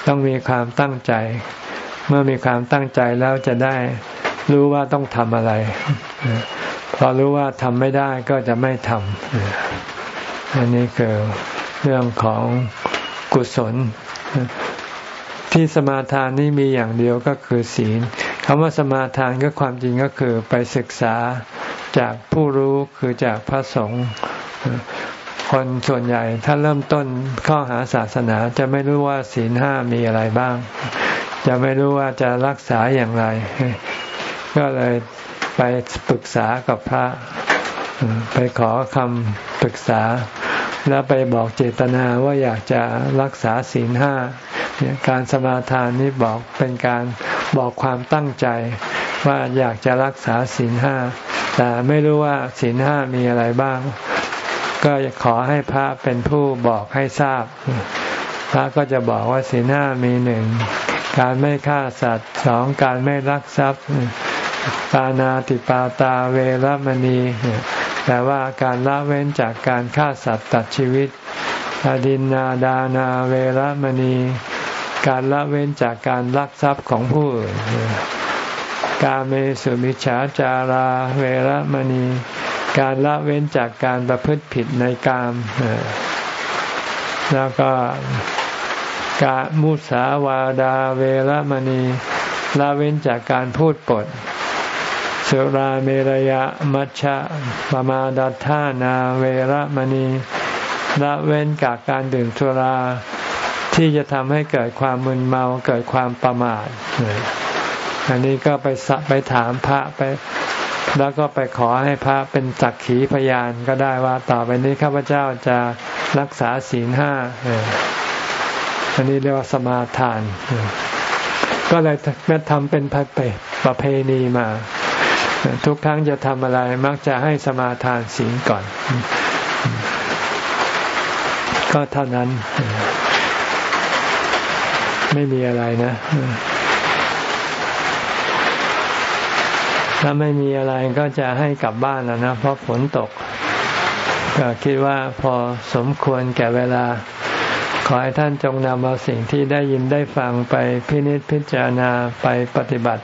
Speaker 1: ต้องมีความตั้งใจ เมื่อมีความตั้งใจแล้วจะได้ รู้ว่าต้องทำอะไร พอรู้ว่าทำไม่ได้ก็จะไม่ทำอันนี้คือเรื่องของกุศล ที่สมาทานนี่มีอย่างเดียวก็คือศีลคำว่าสมาทานก็ความจริงก็คือไปศึกษาจากผู้รู้คือจากพระสงฆ์คนส่วนใหญ่ถ้าเริ่มต้นเข้าหาศาสนาจะไม่รู้ว่าศีลห้ามีอะไรบ้าง จะไม่รู้ว่าจะรักษาอย่างไร ก็เลยไปปรึกษากับพระ ไปขอคำปรึกษา แล้วไปบอกเจตนาว่าอยากจะรักษาศีลห้าการสมาทานนี่บอกเป็นการบอกความตั้งใจว่าอยากจะรักษาศีลห้าแต่ไม่รู้ว่าศีลห้ามีอะไรบ้าง ก็ขอให้พระเป็นผู้บอกให้ทราบ พระก็จะบอกว่าศีลห้ามีหนึ่งการไม่ฆ่าสัตว์สองการไม่ลักทรัพย์ ปานาติปาตาเวรมณีแต่ว่าการละเว้นจากการฆ่าสัตว์ตัดชีวิตอดินนาดานาเวรมณี การละเว้นจากการลักทรัพย์ของผู้อื่นกาเมสุมิฉาจาราเวรมณี การละเว้นจากการประพฤติผิดในกามแล้วก็กามุสาวาดาเวรมณี ละเว้นจากการพูดปด สุราเมรยะมัชฌะปมาดัฏานาเวรมณีละเว้นจากการดื่มสุรา ที่จะทำให้เกิดความมึนเมาเกิดความประมาทอันนี้ก็ไปไปถามพระไป แล้วก็ไปขอให้พระเป็นจักขีพยานก็ได้ว่าต่อไปนี้ข้าพเจ้าจะรักษาศีลห้าอันนี้เรียกว่าสมาทาน ก็เลยแม่ทำเป็นประเพณีมา ทุกครั้งจะทำอะไรมักจะให้สมาทานศีลก่อน ก็เท่านั้น ไม่มีอะไรนะถ้าไม่มีอะไรก็จะให้กลับบ้านแล้วนะ เพราะฝนตก ก็คิดว่าพอสมควรแก่เวลา ขอให้ท่านจงนำเอาสิ่งที่ได้ยินได้ฟังไปพินิจพิจารณาไปปฏิบัติ